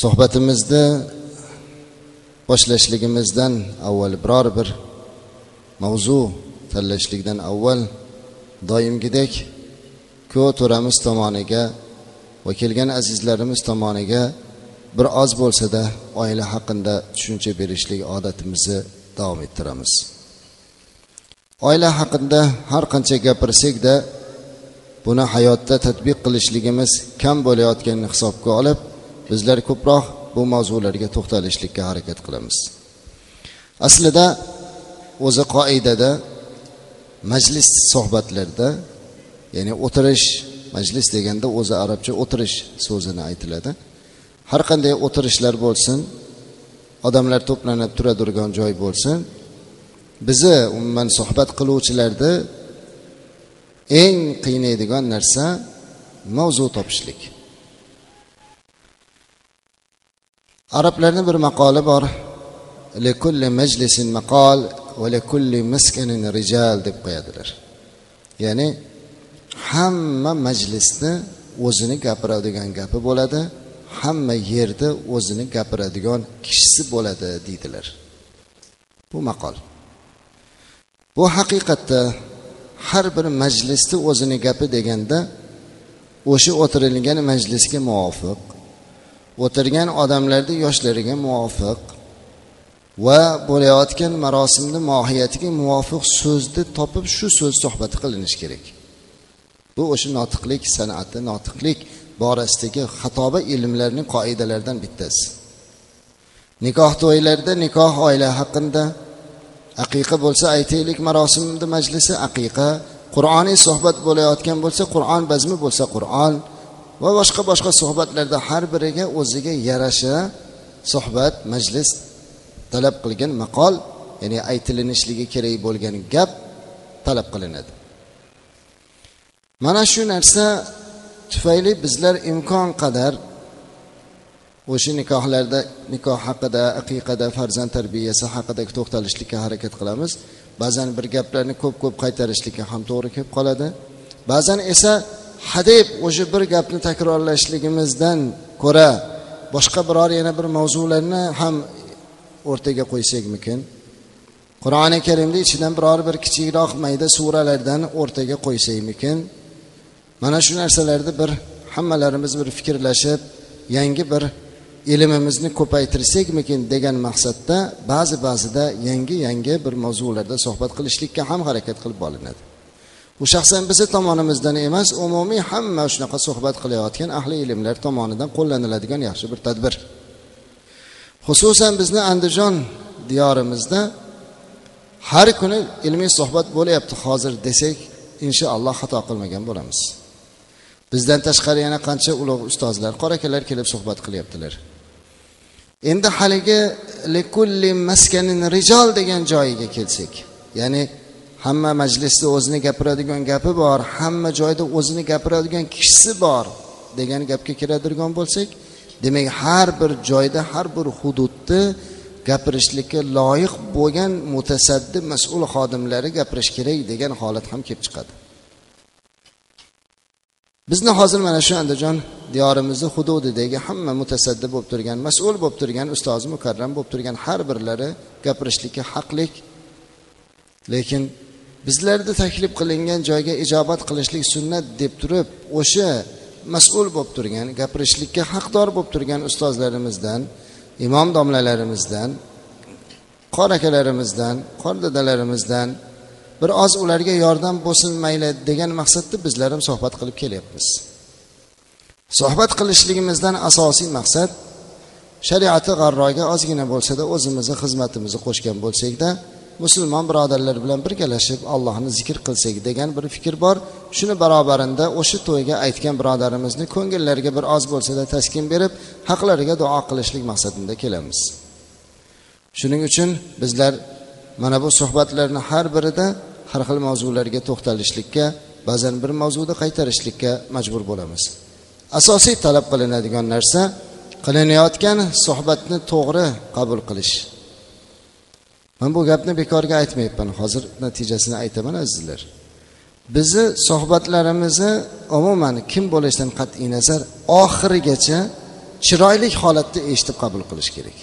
suhbatimizni boshlashligimizdan avval biror bir mavzu tanlashlikdan avval doimgidek ko to'ramiz tomoniga va kelgan azizlarimiz tomoniga bir oz bo'lsada oila haqida tushuncha berishlik odatimizni davom ettiramiz. Oila haqida har qancha gapirsakda buni hayotda tadbiq qilishligimiz kam bo'layotganini hisobga olib bizlar ko'proq bu mavzularga to'xtalishlikka harakat qilamiz. Aslida o'zi qoidada majlis suhbatlarda ya'ni o'tirish majlis deganda o'zi arabcha o'tirish so'zini aytiladi. Har qanday o'tirishlar bo'lsin odamlar to'planib turadigan joy bo'lsin bizni umuman suhbat qiluvchilarni eng qiynaydigan narsa mavzu topishlik. Arablarni bir maqoli bor. Likulli majlisin maqol va likulli maskanin rijal deb qo'yadilar. Ya'ni hamma majlisni o'zini gapiradigan gapi bo'ladi hamma yerda o'zini gapiradigan kishisi bo'ladi deydilar. Bu maqol. Bu haqiqatda har bir majlisni o'zini gapi deganda o'sha o'tirilgan majlisga muvofiq o'tirgan odamlarni yoshlariga muvofiq va bo'layotgan marosimni mohiyatiga muvofiq so'zni topib shu so'z suhbati qilinishi kerak. Bu o'sha notiqlik san'ati notiqlik borasidagi xatoba ilmlarning qoidalaridan bittasi. Nikoh to'ylarida nikoh oila haqida aqiqa bo'lsa aytaylik marosimni majlisi aqiqa qur'oniy suhbat bo'layotgan bo'lsa qur'on bazmi bo'lsa qur'on va boshqa boshqa suhbatlarda har biriga o'ziga yarasha suhbat majlis talab qilgan maqol ya'ni aytilinishligi kerak bo'lgan gap talab qilinadi. Mana shu narsa tufayli bizlar imkon qadar o'sha nikohlarda nikoh haqida aqiqada farzand tarbiyasi haqida to'xtalishlikka harakat qilamiz. Ba'zan bir gaplarni ko'p ko'p qaytarishlikka ham to'g'ri kelib qoladi. Ba'zan esa hadeb o'sha bir gapni takrorlashligimizdan ko'ra boshqa biror yana bir mavzularni ham o'rtaga qo'ysakmikin? Qur'oni karimni ichidan biror bir kichikroq mayda suralardan o'rtaga qo'ysakmikin? Mana shu narsalarni bir hammalarimiz bir fikrlashib yangi bir ilmimizni ko'paytirsakmikin degan maqsadda ba'zi ba'zida yangi yangi bir mavzularda suhbat qilishlikka ham harakat qilib bolinadi bu shaxsan bizni tomonimizdan emas umumiy hamma shunaqa suhbat qilayotgan ahli ilmlar tomonidan qo'llaniladigan yaxshi bir tadbir. Xususan bizni andijon diyorimizda har kuni ilmiy suhbat bo'lyapti hozir desak inshaalloh xato qilmagan bo'lamiz. Bizdan tashqari yana qancha ulug' ustozlar qora akalar kelib suhbat qilyaptilar. Endi haligi likulli maskanin rijol degan joyiga kelsak ya'ni hamma majlisda o'zini gapiradigan gapi bor hamma joyda o'zini gapiradigan kishisi bor degan gapga kiradigan bo'lsak demak har bir joyda har bir hududni gapirishlikka loyiq bo'lgan mutasaddi mas'ul xodimlari gapirish kerak degan holat ham kelib chiqadi. Bizni hozir mana shu andijon diyorimizni hududidagi hamma mutasaddi bo'lib turgan mas'ul bo'lib turgan ustozi mukarram bo'lib turgan har birlari gapirishlikka haqlik. Lekin bizlarda taklif qilingan joyga ijobat qilishlik sunnat deb turib o'sha mas'ul bo'lib turgan gapirishlikka haqdor bo'lib turgan ustozlarimizdan imom domlalarimizdan qor akalarimizdan qor dadalarimizdan bir oz ularga yordam bo'lsin mayli degan maqsadda bizlar ham suhbat qilib kelyapmiz. Suhbat qilishligimizdan asosiy maqsad shariati g'arroga ozgina bo'lsada o'zimizni xizmatimizni qo'shgan bo'lsakda musulmon birodarlar bilan birgalashib allohni zikr qilsak degan bir fikr bor. Shuni barobarinda o'sha to'yga aytgan birodarimizni ko'ngillariga bir oz bo'lsada taskin berib haqlariga duo qilishlik maqsadida kelamiz. Shuning uchun bizlar mana bu suhbatlarni har birida har xil mavzularga to'xtalishlikka ba'zan bir mavzuda qaytarishlikka majbur bo'lamiz. Asosiy talab qilinadigan narsa qilinayotgan suhbatni to'g'ri qabul qilish. Man bu gapni bekorga aytmayapman. Hozir natijasini aytaman azizlar. Bizni suhbatlarimizni umuman kim bo'lishidan qat'iy nazar oxirigacha chiroyli holatda eshitib qabul qilish kerak.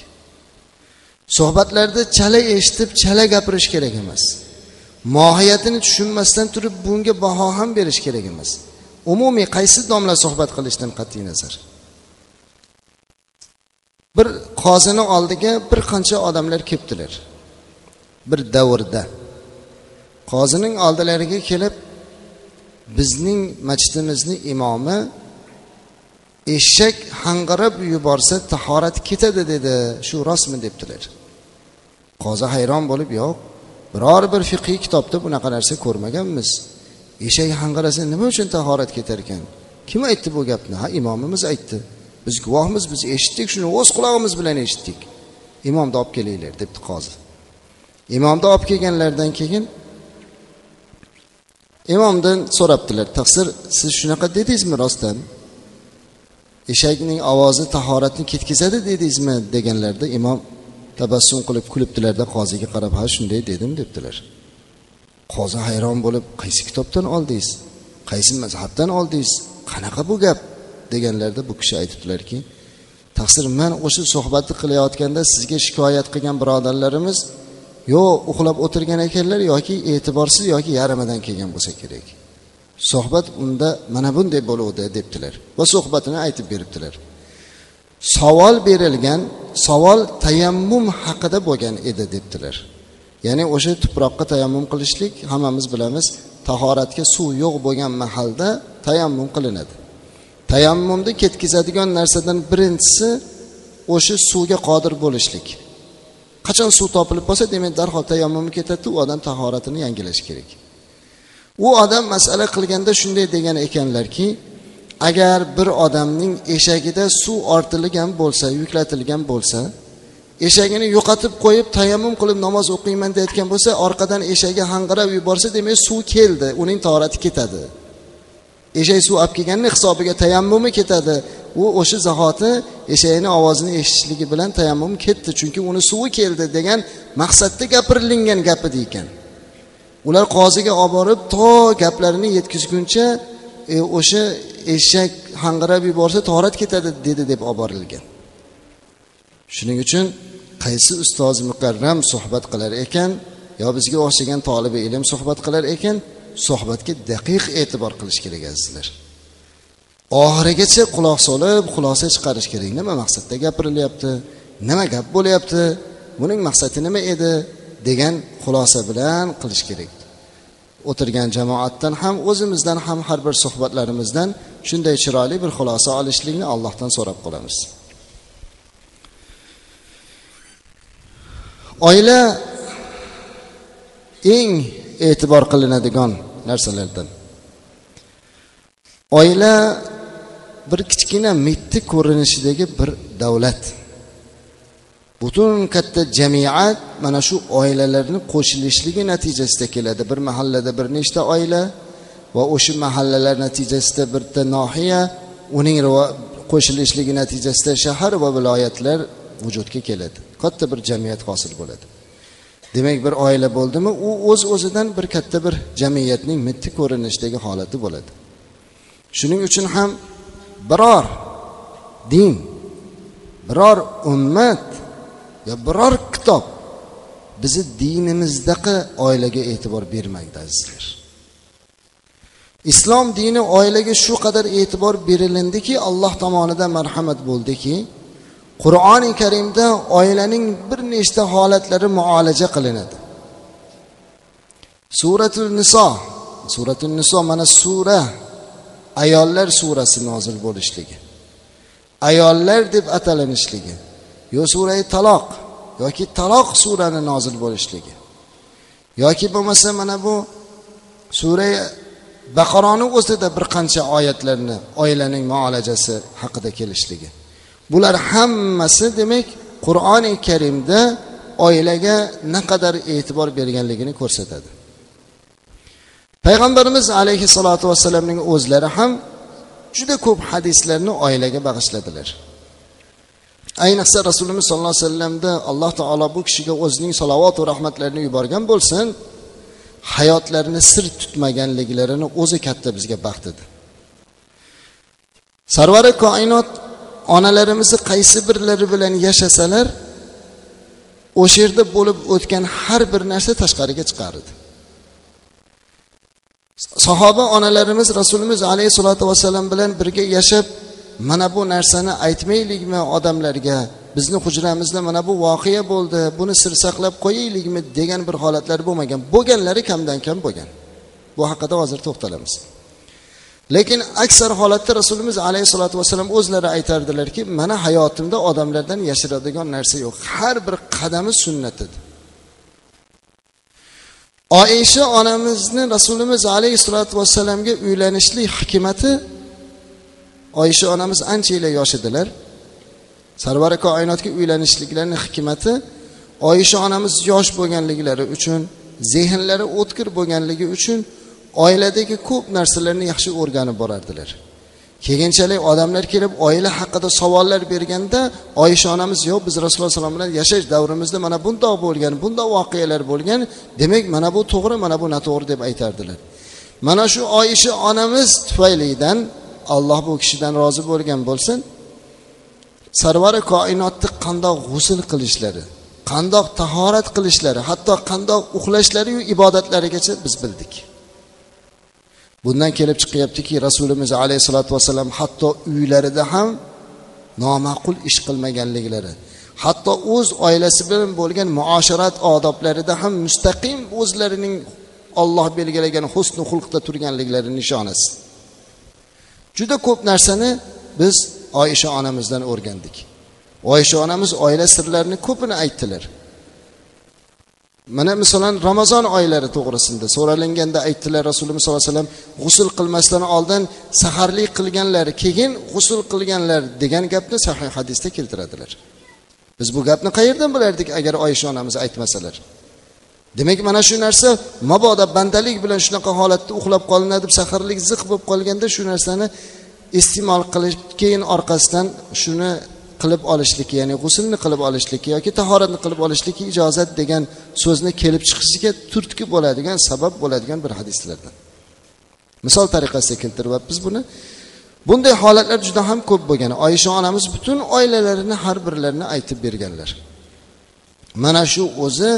Suhbatlarda chala eshitib chala gapirish kerak emas. Mohiyatini tushunmasdan turib bunga baho ham berish kerak emas. Umumiy qaysi domla suhbat qilishdan qat'iy nazar? Bir qozini oldiga bir qancha odamlar kelibdilar. Bir davrda. Qozining oldilariga kelib bizning masjidimizni imomi eshak hang'irab yuborsa tahorat ketadi dedi shu rostmi debdilar qozi hayron bo'lib yo'q biror bir fiqiy kitobda bunaqa narsa ko'rmaganmiz. Eshak hang'irasa nima uchun tahorat ketar ekan? Kim aytdi bu gapni? Ha imomimiz aytdi. Biz guvohmiz biz eshitdik shuni o'z qulog'imiz bilan eshitdik. Imomni olib kelinglar debdi qozi. Imomni olib kelganlaridan keyin imomdan so'rabdilar taqsir siz shunaqa dedingizmi rostdan? Eshakning ovozi tahoratni ketkazadi dedingizmi? deganlarida imom tabassum qilib kulibdilarda qoziga qarab ha shunday dedim debdilar. Qozi hayron bo'lib qaysi kitobdan oldingiz? Qaysi mazhabdan oldingiz? Qanaqa bu gap? deganlarida bu kishi aytibdilarki taqsir man o'sha suhbatni qilayotganda sizga shikoyat qilgan birodarlarimiz yo'q uxlab o'tirgan ekanlar yoki e'tiborsiz yoki yarimidan kelgan bo'lsa kerak. Suhbat unda mana bunday bo'luvdi debdilar va suhbatini aytib beribdilar. Savol berilgan savol tayammum haqida bo'lgan edi debdilar. Ya'ni o'sha tuproqqa tayammum qilishlik hammamiz bilamiz tahoratga suv yo'q bo'lgan mahalda tayammum qilinadi. Tayammumni ketkazadigan narsadan birinchisi o'sha suvga qodir bo'lishlik. Qachon suv topilib qolsa demak darhol tayammum ketadi u odam tahoratini yangilashi kerak. U odam masala qilganda shunday degan ekanlarki agar bir odamning eshagida suv ortilgan bo'lsa yuklatilgan bo'lsa eshagini yo'qotib qo'yib tayammum qilib namoz o'qiyman deyayotgan bo'lsa orqadan eshagi hang'irab yuborsa demak suv keldi uning tahorati ketadi. Eshak suv olib kelganini hisobiga tayammumi ketadi. U o'sha zahoti eshakni ovozini eshitishligi bilan tayammum ketdi chunki uni suvi keldi degan maqsadda gapirilingan gapi ekan ular qoziga olib borib to gaplarini yetkazguncha e, o'sha eshak hang'irab yuborsa torat ketadi dedi deb olib borilgan. Shuning uchun qaysi ustoz muqarram suhbat qilar ekan? Yo bizga o'xshagan tolibi ilm suhbat qilar ekan? Suhbatga daqiq e'tibor qilish kerak azizlar. Oxirigacha quloq solib xulosa chiqarish kerak. Nima maqsadda gapirilyapti? Nima gap bo'lyapti? Buning maqsadi nima edi? degan xulosa bilan qilish kerak. O'tirgan jamoatdan ham o'zimizdan ham har bir suhbatlarimizdan shunday chiroyli bir xulosa olishlikni allohdan so'rab qolamiz. Oila eng e'tibor qilinadigan narsalardan. Oila bir kichkina mitti ko'rinishidagi bir davlat. Butun katta jamiyat mana shu oilalarni qo'shilishligi natijasida keladi. Bir mahallada bir nechta oila va o'sha mahallalar natijasida bitta nohiya uning qo'shilishligi natijasida shahar va viloyatlar vujudga keladi. Katta bir jamiyat hosil bo'ladi. Demak bir oila bo'ldimi u o'z uz o'zidan bir katta bir jamiyatning mitti ko'rinishdagi holati bo'ladi. Shuning uchun ham biror din biror ummat yo biror kitob bizni dinimizdagi oilaga e'tibor bermaydi azizlar. Islom dini oilaga shu qadar e'tibor berilindiki alloh tomonidan marhamat bo'ldiki qur'oni karimda oilaning bir nechta holatlari muolaja qilinadi. Suratul niso suratul niso mana sura ayollar surasi nozil bo'lishligi. Ayollar deb atalinishligi yo surai taloq yoki taloq surani nozil bo'lishligi yoki bo'lmasa mana bu sura baqaroni o'zida bir qancha oyatlarni oilaning muolajasi haqida kelishligi. Bular hammasi demak qur'oni karimda oilaga naqadar e'tibor berganligini ko'rsatadi. Payg'ambarimiz alayhissalotu vassalamning o'zlari ham juda ko'p hadislarni oilaga bag'ishladilar. Ayniqsa rasulimiz sollallohu alayhi vasallamda alloh taolo bu kishiga o'zining salovat va rahmatlarini yuborgan bo'lsin hayotlarini sir tutmaganliklarini o'zi katta bizga baxt edi. Sarvari koinot onalarimizni qaysi birlari bilan yashasalar o'sha yerda bo'lib o'tgan har bir narsa tashqariga chiqardi. Sahoba onalarimiz rasulimiz alayhissalotu vassalam bilan birga yashab mana bu narsani aytmaylikmi odamlarga? Bizni hujramizda mana bu voqea bo'ldi buni sir saqlab qo'yaylikmi? degan bir holatlar bo'lmagan. Bo'lganlari kamdan kam bo'lgan. Bu haqida hozir to'xtalamiz. Lekin aksar holatda rasulimiz alayhissalotu vassalam o'zlari aytardilarki mana hayotimda odamlardan yashiradigan narsa yo'q. Har bir qadami sunnat edi. Oisha onamizni rasulimiz alayhissalotu vassalamga uylanishlik hikmati oysha onamiz ancha yosh edilar. Sarvari koinotga uylanishliklarini hikmati oysha onamiz yosh bo'lganliklari uchun zehnlari o'tkir bo'lganligi uchun oiladagi ko'p narsalarni yaxshi o'rganib borardilar. Keyinchalik odamlar kelib oila haqida savollar berganda oysha onamiz yo'q biz rasululloh alayhi bilan yashash davrimizda mana bundoq bo'lgan bundoq voqealar bo'lgan demak mana bu to'g'ri mana bu noto'g'ri deb aytardilar. Mana shu oyisha onamiz tufaylidan alloh bu kishidan rozi bo'lgan bo'lsin. Sarvari koinotni qandoq g'usul qilishlari qandoq tahorat qilishlari hatto qandoq uxlashlariyu ibodatlarigacha biz bildik. Bundan kelib chiqyaptiki rasulimiz alayhissalotu vassalam hatto uylarida ham noma'qul ish qilmaganliklari hatto o'z oilasi bilan bo'lgan muoshirat odoblarida ham mustaqim o'zlarining olloh belgilagan husni xulqda turganliklari nishonasi. Juda ko'p narsani biz oysha onamizdan o'rgandik. Oysha onamiz oila sirlarini ko'pini aytdilar. Mana masalan ramazon oylari to'g'risida so'ralinganda aytdilar rasululloh sollallohu alayhi vasallam g'usul qilmasdan oldin saharlik qilganlar keyin g'usul qilganlar degan gapni sahih hadisda keltiradilar. Biz bu gapni qayerdan bilardik agar oysha onamiz aytmasalar? Demak mana shu narsa mabodo bandalik bilan shunaqa holatda uxlab qolina deb saharlik ziq bo'lib qolganda shu narsani iste'mol qilish keyin orqasidan shuni qilib olishligi ya'ni g'uslni qilib olishligi yoki tahoratni qilib olishligi ijozat degan so'zni kelib chiqishiga turtki bo'ladigan sabab bo'ladigan bir hadislardan. Misol tariqasida keltiryapmiz buni. Bunday holatlar juda ham ko'p bo'lgan. Oysha onamiz butun oilalarini har birlarini aytib berganlar. Mana shu o'zi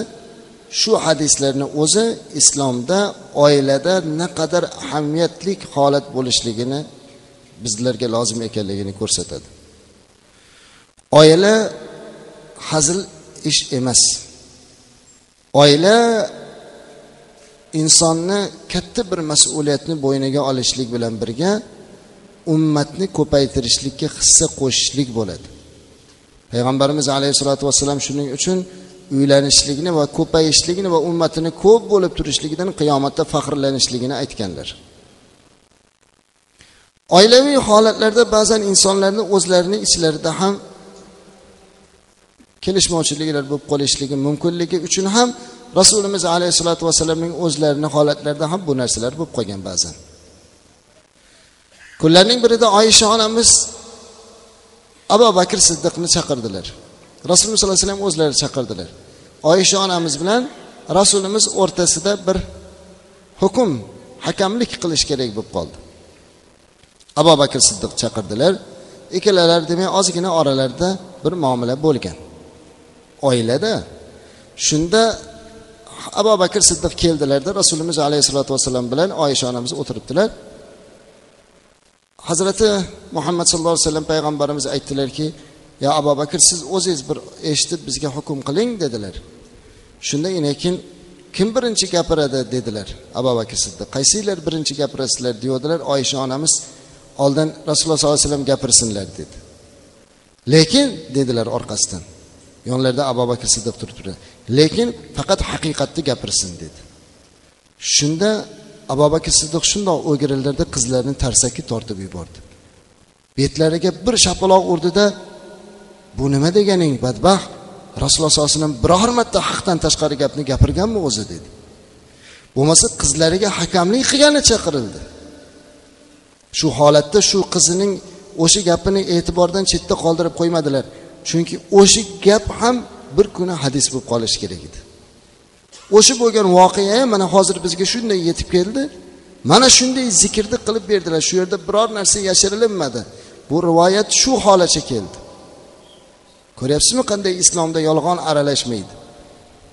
shu hadislarni o'zi islomda oilada naqadar ahamiyatli holat bo'lishligini bizlarga lozim ekanligini ko'rsatadi. Oila hazil ish emas. Oila insonni katta bir mas'uliyatni bo'yniga olishlik bilan birga ummatni ko'paytirishlikka hissa qo'shishlik bo'ladi. Payg'ambarimiz alayhissalotu vassalam shuning uchun uylanishlikni va ko'payishligini va ummatini ko'p bo'lib turishligidan qiyomatda faxrlanishligini aytganlar. Oilaviy holatlarda ba'zan insonlarni o'zlarini ichlarida ham kelishmovchiliklar bo'lib qolishligi mumkinligi uchun ham rasulimiz alayhissalotu vassalamning o'zlarini holatlarida ham bu narsalar bo'lib qolgan ba'zan. Kunlarning birida oyisha onamiz abu bakr siddiqni chaqirdilar. Rasululloh sollallohu alayhi vasallam o'zlari chaqirdilar. Oyisha onamiz bilan rasulimiz o'rtasida bir hukm hakamlik qilish kerak bo'lib qoldi. Abu bakr siddiq chaqirdilar. Ikkalalari demak ozgina oralarida bir muomala bo'lgan. Oilada shunda abu bakr siddiq keldilarda rasulimiz alayhissalotu vassalam bilan oysha onamiz o'tiribdilar. Hazrati muhammad sallallohu alayhi vasallam payg'ambarimiz aytdilarki yo abu bakr siz o'zingiz bir eshitib bizga hukm qiling dedilar. Shunda keyin kim birinchi gapiradi? dedilar abu bakr siddiq. Qaysinglar birinchi gapirasizlar? deyodilar oysha onamiz oldin rasululloh sollallohu alayhi vasallam gapirsinlar dedi. Lekin dedilar orqasidan yonlarida abu bakr siddiq turibdi. Lekin faqat haqiqatni gapirsin dedi. Shunda abu bakr siddiq shundoq o'girildilarda qizlarni tarsaki tortib yubordi. Betlariga bir shapaloq urdida bu nima deganing badbaxt? Rasululloh sollallohu alayhi vasallam biror marta haqdan tashqari gapni gapirganmi o'zi? dedi. Bo'lmasa qizlariga hakamlik qilgani chaqirildi. Shu holatda shu qizining o'sha gapini e'tibordan chetda qoldirib qo'ymadilar. Chunki o'sha gap ham bir kuni hadis bo'lib qolishi kerak edi. O'sha bo'lgan voqea ham mana hozir bizga shunday yetib keldi. Mana shunday zikrni qilib berdilar. Shu yerda biror narsa yashirilinmadi bu rivoyat shu holacha keldi. Ko'ryapsizmi qanday islomda yolg'on aralashmaydi?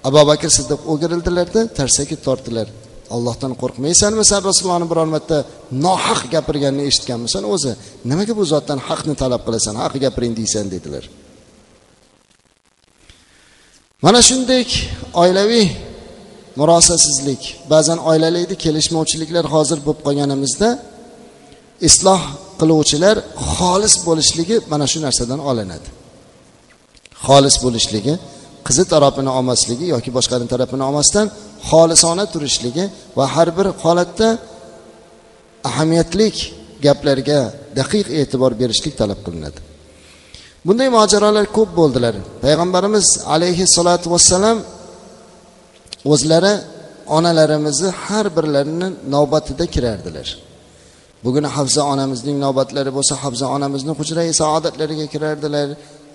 Abu bakr siddiq o'girildilarda tarsaki tortdilar. Allohdan qo'rqmaysanmi san rasulullohni biror marta nohaq gapirganini eshitganmisan o'zi? Nimaga bu zotdan haqni talab qilasan haq gapiring deysan dedilar. Mana shunday oilaviy murosasizlik. Ba'zan oilalarda kelishmovchiliklar hozir bo'lib qolganimizda isloh qiluvchilar xolis bo'lishligi mana shu narsadan olinadi. Xolis bo'lishligi qizi tarafini olmasligi yoki boshqani tarafini olmasdan xolisona turishligi va har bir holatda ahamiyatlik gaplarga daqiq e'tibor berishlik talab qilinadi. Bunday mojarolar ko'p bo'ldilar. Payg'ambarimiz alayhissalotu vassalam o'zlari onalarimizni har birlarini navbatida kirardilar. Bugun hafza onamizning navbatlari bo'lsa hafza onamizni hujrai saodatlariga kirardilar.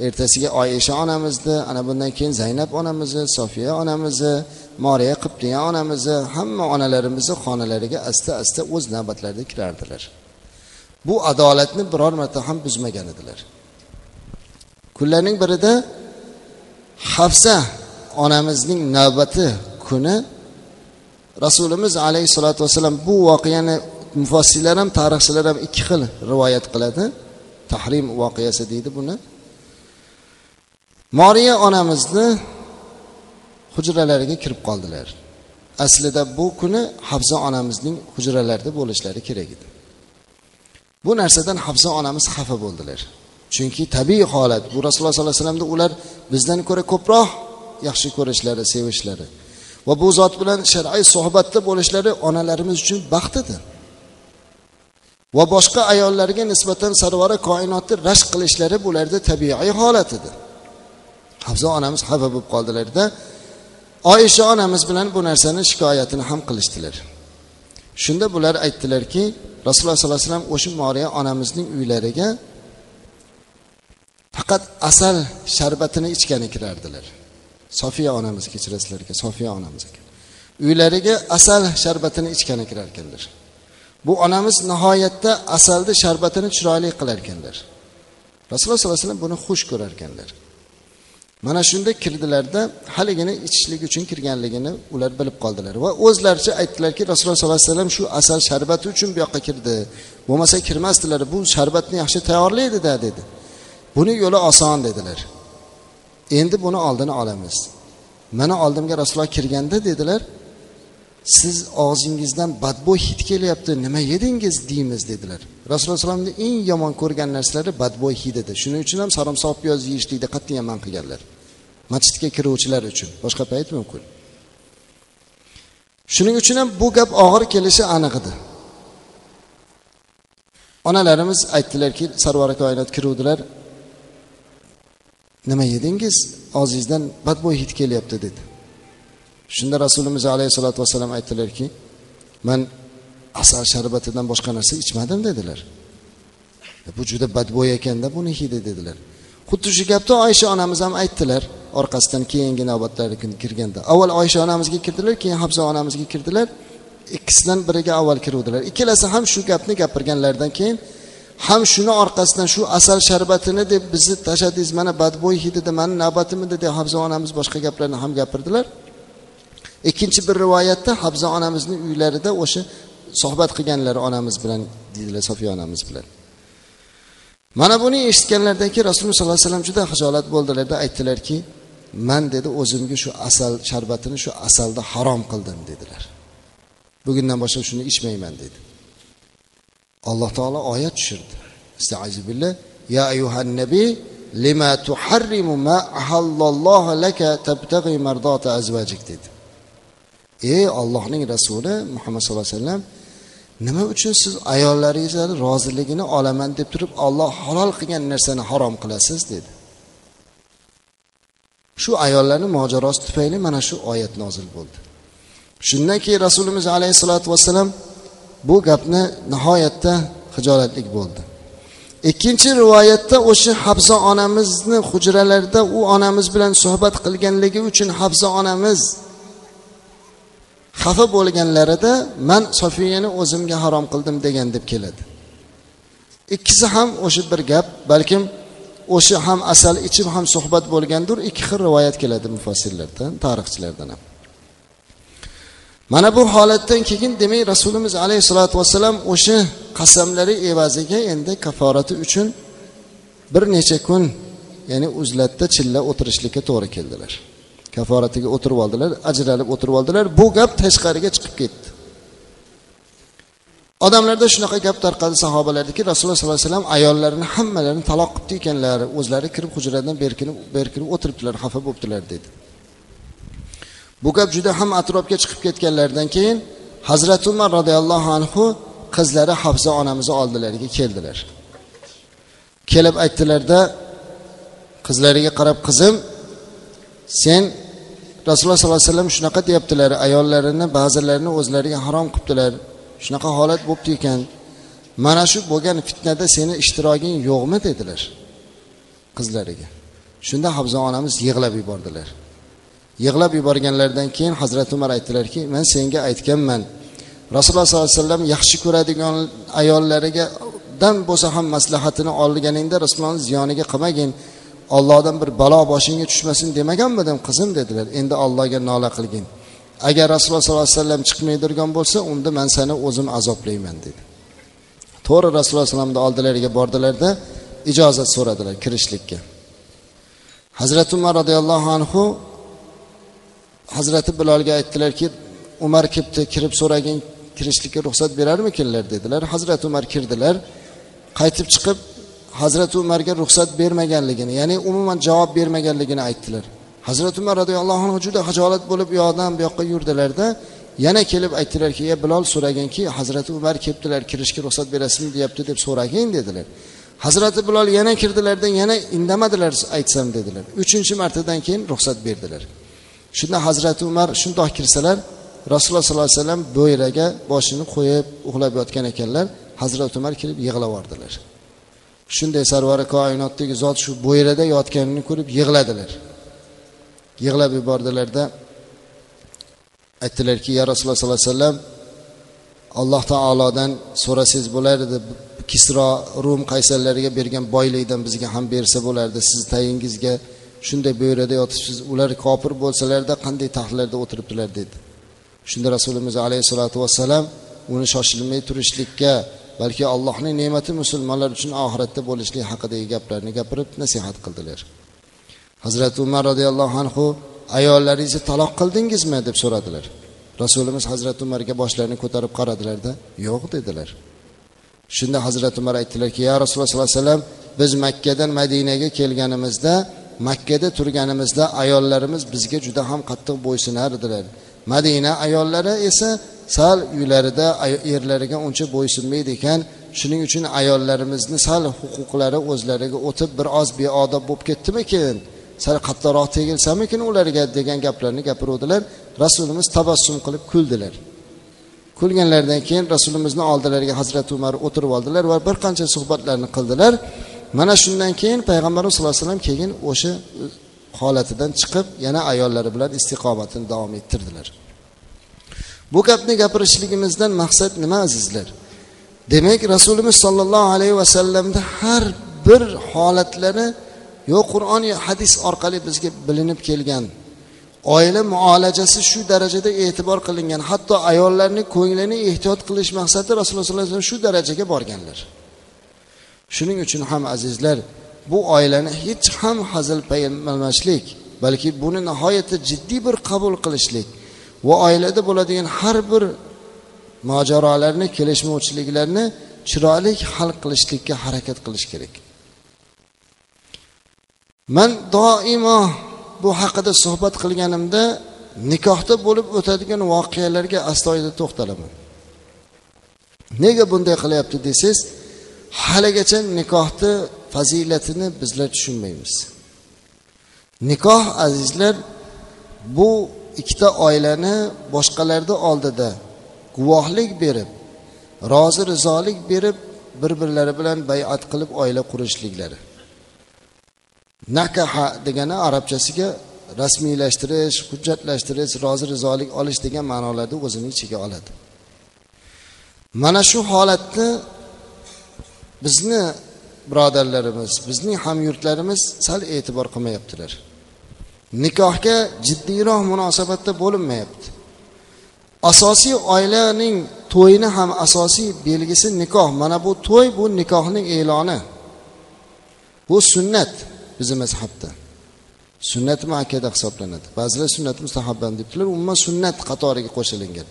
Ertasiga oyisha onamizni ana bundan keyin zaynab onamizni sofiya onamizni moriya qibtiya onamizni hamma onalarimizni xonalariga asta asta o'z navbatlarida kirardilar. Bu adolatni biror marta ham buzmagan edilar. Kunlarning birida hafsa onamizning navbati kuni rasulimiz alayhissalotu vassalam bu voqeani mufassirlar ham tarixchilar ham ikki xil rivoyat qiladi. Tahrim voqeasi deydi buni. Moriya onamizni hujralariga kirib qoldilar. Aslida bu kuni hafsa onamizning hujralarida bo'lishlari kerak edi. Bu narsadan hafsa onamiz xafa bo'ldilar. Chunki tabiiy holat bu rasululloh sollallohu alayhi vasallamni ular bizdan ko'ra ko'proq yaxshi ko'rishlari sevishlari va bu zot bilan shar'iy suhbatda bo'lishlari onalarimiz uchun baxt edi va boshqa ayollarga nisbatan sarvara koinotni rashk qilishlari bularda tabiiy holat edi hafza onamiz xafa bo'lib qoldilarda oyisha onamiz bilan bu narsani shikoyatini ham qilishdilar. Shunda bular aytdilarki rasululloh sollallohu alayhi vasallam o'sha moriya onamizning uylariga faqat asal sharbatini ichgani kirardilar. Sofiya onamiz kechirasizlar aka sofiya onamiz ekan. Uylariga asal sharbatini ichgani kirar ekanlar. Bu onamiz nihoyatda asalni sharbatini chiroyli qilar ekanlar. Rasululloh sollallohu alayhi vasallam buni xush ko'rar ekanlar. Mana shunda kirdilarda haligini ichishlik uchun kirganligini ular bilib qoldilar va o'zlaricha aytdilarki rasululloh sollallohu alayhi vasallam shu asal sharbati uchun bu yoqqa kirdi. Bo'lmasa kirmasdilar bu sharbatni yaxshi tayyorlaydida dedi. Buni yo'li oson dedilar. Endi buni oldini olamiz. Mana oldimga rasululloh kirganda dedilar siz og'zingizdan badbo'y hid kelyapti nima yedingiz? deymiz dedilar. Rasululloh alayhivasallamni eng yomon ko'rgan narsalari badbo'y hid edi. Shuning uchun ham sarimsoq piyoz yeyishlikni qat'iy man qilganlar. Masjidga kiruvchilar uchun boshqa payt mumkin. Shuning uchun ham bu gap og'ir kelishi aniq edi onalarimiz aytdilarki sarvari koinot kiruvdilar nima yedingiz? Og'zingizdan badbo'y hid kelyapti dedi. Shunda rasulimiz alayhissalotu vassalam aytdilarki man asal sharbatidan boshqa narsa ichmadim dedilar. E, bu juda badbo'y ekanda buni hidi dedilar. Xuddi shu gapni oysha onamiz ham aytdilar orqasidan keyingi navbatlari kirganda. Avval oysha onamizga kirdilar keyin habza onamizga kirdilar. Ikkisidan biriga avval kiruvdilar. Ikkalasi ham shu gapni gapirganlaridan keyin ham shuni orqasidan shu asal sharbatini deb bizni tashladingiz mana badbo'y hidida mani navbatimi dedi habza onamiz boshqa gaplarni ham gapirdilar. Ikkinchi bir rivoyatda habza onamizni uylarida o'sha suhbat qilganlari onamiz bilan deydilar sofiya onamiz bilan. Mana buni eshitganlaridan keyin rasululloh sollallohu alayhi vasallam juda hijolat bo'ldilarda aytdilarki man dedi o'zimga shu asal sharbatini shu asalda harom qildim dedilar. Bugundan boshlab shuni ichmayman dedi. Alloh taolo oyat tushirdi. Billah. Ya ayyuhan nabiy lima tuharrimu ma ahallallohu laka tabtaghi mardota azvajik dedi. Ey ollohning rasuli muhammad sallallohu alayhi vasallam nima uchun siz ayollaringizni roziligini olaman deb turib olloh halol qilgan narsani harom qilasiz dedi. Shu ayollarni mojarosi tufayli mana shu oyat nozil bo'ldi. Shundan keyin rasulimiz alayhissalotu vassalam bu gapni nihoyatda hijolatlik bo'ldi. Ikkinchi rivoyatda o'sha habza onamizni hujralarida u onamiz bilan suhbat qilganligi uchun habza onamiz xafa bo'lganlarida man sofiyani o'zimga harom qildim degan deb keladi. Ikkisi ham o'sha bir gap balkim o'sha ham asal ichib ham suhbat bo'lgandir ikki xil rivoyat keladi mufassirlardan tarixchilardan ham. Mana bu holatdan keyin demak rasulimiz alayhissalotu vassalam o'sha qasamlari evaziga endi kaforati uchun bir necha kun ya'ni uzlatda chilla o'tirishlikka to'g'ri keldilar. Kaforatiga o'tirib oldilar ajralib o'tirib oldilar. Bu gap tashqariga chiqib ketdi. Odamlarda shunaqa gap tarqaldi sahobalardaki rasululloh sollallohu alayhi vasallam ayollarini hammalarini taloq qilibdi ekanlar o'zlari kirib hujradan berkinib berkinib o'tiribdilar xafa bo'libdilar dedi. Bu gap juda ham atrofga chiqib ketganlaridan keyin hazrati umar roziyallohu anhu qizlari hafsa onamizni oldilariga keldilar. Kelib aytdilarda qizlariga qarab qizim sen rasululloh sollallohu alayhi vasallam shunaqa deyaptilar ayollarini ba'zilarini o'zlariga harom qilibdilar shunaqa holat bo'libdi ekan mana shu bo'lgan fitnada seni ishtiroging yo'qmi? dedilar qizlariga. Shunda hafza onamiz yig'lab yubordilar. Yig'lab yuborganlaridan keyin hazrati umar aytdilarki man senga aytganman. Rasululloh sollallohu alayhi vasallam yaxshi ko'radigan ayollarigadan bo'lsa ham maslahatini olganingda rasulullohni ziyoniga qilmagin. Ollohdan bir balo boshingga tushmasin demaganmidim qizim dedilar. Endi allohga nola qilgin. Agar rasululloh sollallohu alayhi vasallam chiqmaydirgan bo'lsa unda man seni o'zim azoblayman dedi. To'g'ri rasululloh alayhivasallamni oldilariga bordilarda ijozat so'radilar kirishlikka. Hazrati umar roziyallohu anhu hazrati bilolga aytdilarki umar kelibdi kirib so'ragin kirishlikka ruxsat berarmikinlar? dedilar. Hazrati umar kirdilar. Qaytib chiqib hazrati umarga ruxsat bermaganligini ya'ni umuman javob bermaganligini aytdilar. Hazrati umar roziyallohu anhu juda hajolat bo'lib u yoqdan bu yoqqa yurdilarda yana kelib aytdilarki ey bilol so'raganki hazrati umar kelibdilar kirishga ruxsat berasizmi? deyapti deb so'ragin dedilar. Hazrati bilol yana kirdilarda yana indamadilar aytsam dedilar. Uchinchi martadan keyin ruxsat berdilar. Shunda hazrati umar shundoq kirsalar rasululloh sollallohu alayhi vasallam bo'yraga boshini qo'yib uxlab yotgan ekanlar. Hazrati umar kirib yig'lab yubordilar. Shunday sarvari koinotdagi zot shu bo'yrada yotganini ko'rib yig'ladilar. Yig'lab yubordilarda aytdilarki ya rasululloh sollallohu alayhi vasallam alloh taolodan so'rasangiz bo'lardi kisro rum qaysarlariga bergan boylikdan bizga ham bersa bo'lardi sizni tayingizga shunday bo'yrada yotibsiz ular kofir bo'lsalarda qanday taxtlarda o'tiribdilar dedi. Shunda rasulimiz alayhissalotu vassalam uni shoshilmay turishlikka balki allohning ne'mati musulmonlar uchun oxiratda bo'lishlik haqidagi gaplarni gapirib nasihat qildilar. Hazrati umar roziyallohu anhu ayollaringizni taloq qildingizmi? deb so'radilar. Rasulimiz hazrati umarga boshlarini ko'tarib qaradilarda yo'q dedilar. Shunda hazrati umar aytdilarki ya rasululloh sollallohu alayhi vasallam biz makkadan madinaga kelganimizda makkada turganimizda ayollarimiz bizga juda ham qattiq bo'ysunardilar. Madina ayollari esa sal uylarida erlariga uncha bo'ysunmaydi ekan. Shuning uchun ayollarimizni sal huquqlari o'zlariga o'tib bir oz beodob bo'lib ketdimikin? Sal qattiqroq tegilsamikin ularga degan gaplarni gapiruvdilar. Rasulimiz tabassum qilib kuldilar. Kulganlaridan keyin rasulimizni oldilariga hazrati umar o'tirib oldilar va bir qancha suhbatlarni qildilar. Mana shundan keyin payg'ambarimiz sallallohu alayhi vasallam keyin o'sha holatidan chiqib yana ayollari bilan istiqomatini davom ettirdilar. Bu gapni gapirishligimizdan maqsad nima azizlar? Demak rasulimiz sollallohu alayhi vasallamni har bir holatlari yo qur'on yo hadis orqali bizga bilinib kelgan oila muolajasi shu darajada e'tibor qilingan hatto ayollarni ko'nglini ehtiyot qilish maqsadi rasululloh sollallohu alayhi vasallam shu darajaga borganlar. Shuning uchun ham azizlar bu oilani hech ham hazil qilmaslik balki buni nihoyatda jiddiy bir qabul qilishlik va oilada bo'ladigan har bir mojarolarni kelishmovchiliklarni chiroyli hal qilishlikka harakat qilish kerak. Man doimo bu haqida suhbat qilganimda nikohda bo'lib o'tadigan voqealarga astoydil to'xtalaman. Nega bunday qilyapti desangiz haligacha nikohni fazilatini bizlar tushunmaymiz. Nikoh azizlar bu ikkita oilani boshqalarni oldida guvohlik berib rozi rizolik berib bir birlari bilan bayat qilib oila qurishliklari. Nakaha degani arabchasiga rasmiylashtirish hujjatlashtirish rozi rizolik olish degan ma'nolarni o'zini ichiga oladi. Mana shu holatni bizni birodarlarimiz bizning hamyurtlarimiz sal e'tibor qilmayaptilar. Nikohga jiddiyroq munosabatda bo'linmayapti. Asosiy oilaning to'yini ham asosiy belgisi nikoh. Mana bu to'y bu nikohning e'loni. Bu sunnat bizni mazhabda. Sunnati muakkada hisoblanadi. Ba'zilar sunnat mustahabban debdilar. Umuman sunnat qatoriga qo'shilingan.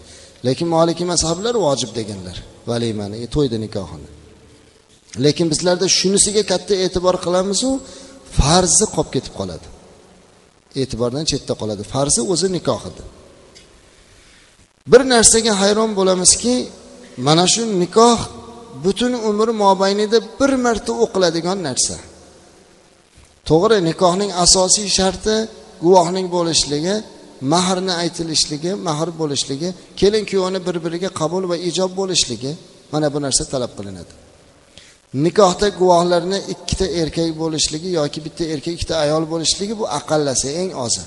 Lekin molikiy mazhablar vojib deganlar. Valimani e, to'yda to'yni nikohini. Lekin bizlarda shunisiga katta e'tibor qilamizu farzi qolib ketib qoladi. E'tibordan chetda qoladi. Farzi o'zi nikoh edi. Bir narsaga hayron bo'lamizki mana shu nikoh butun umr mobaynida bir marta o'qiladigan narsa. To'g'ri nikohning asosiy sharti guvohning bo'lishligi mahrni aytilishligi mahr bo'lishligi kelin kuyovni bir biriga qabul va ijob bo'lishligi. Mana bu narsa talab qilinadi. Nikohda guvohlarni ikkita erkak bo'lishligi yoki bitta erkak ikkita ayol bo'lishligi bu aqallasi eng ozi.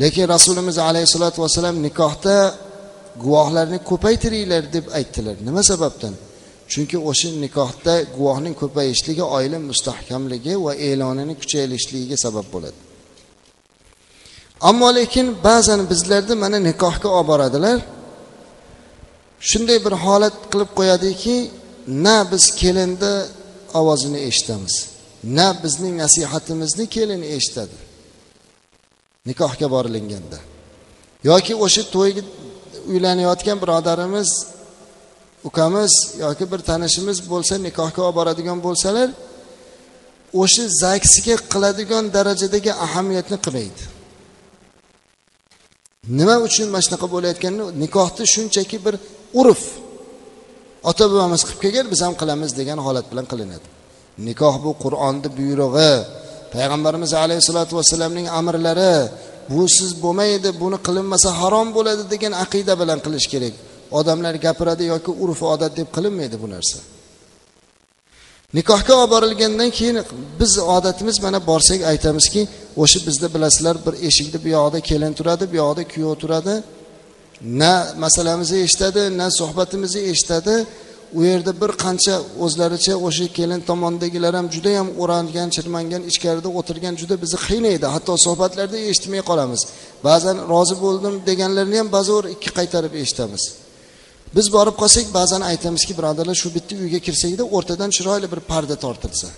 Lekin rasulimiz alayhissalotu vassalam nikohda guvohlarni ko'paytiringlar deb aytdilar. Nima sababdan? Chunki o'sha nikohda guvohning ko'payishligi oila mustahkamligi va e'lonini kuchayishligiga sabab bo'ladi. Ammo lekin ba'zan bizlarda mana nikohga olib boradilar shunday bir holat qilib qo'yadiki na biz kelinni ovozini eshitamiz. Na bizning nasihatimizni kelin eshitadi. Nikohga borilinganda. Yoki o'sha to'yga uylanayotgan birodarimiz ukamiz yoki bir tanishimiz bo'lsa nikohga olib boradigan bo'lsalar o'sha zaksiga qiladigan darajadagi ahamiyatni qilmaydi. Nima uchun mana shunaqa bo'layotganini nikohni shunchaki bir urf ota bobomiz qilib kelgan biz ham qilamiz degan holat bilan qilinadi. Nikoh bu qur'onni buyrug'i. Payg'ambarimiz alayhissalotu vassalamning amrlari busiz bo'lmaydi buni qilinmasa harom bo'ladi degan aqida bilan qilish kerak. Odamlar gapiradi yoki urf odat deb qilinmaydi bu narsa. Nikohga olib borilgandan keyin biz odatimiz mana borsak aytamizki o'sha bizda bilasizlar bir eshikni bu yoqda kelin turadi bu yoqda kuyov turadi. Na masalamizni eshitadi na suhbatimizni eshitadi. U yerda bir qancha o'zlaricha o'sha kelin tomondagilar ham juda yam o'rangan chirmangan ichkarida o'tirgan juda bizni qiynaydi. Hatto suhbatlarda eshitmay qolamiz. Ba'zan rozi bo'ldim deganlarini ham ba'zi ikki qaytarib eshitamiz. Biz borib qolsak ba'zan aytamizki birodarlar shu bitta uyga kirsakda o'rtadan chiroyli bir parda tortilsa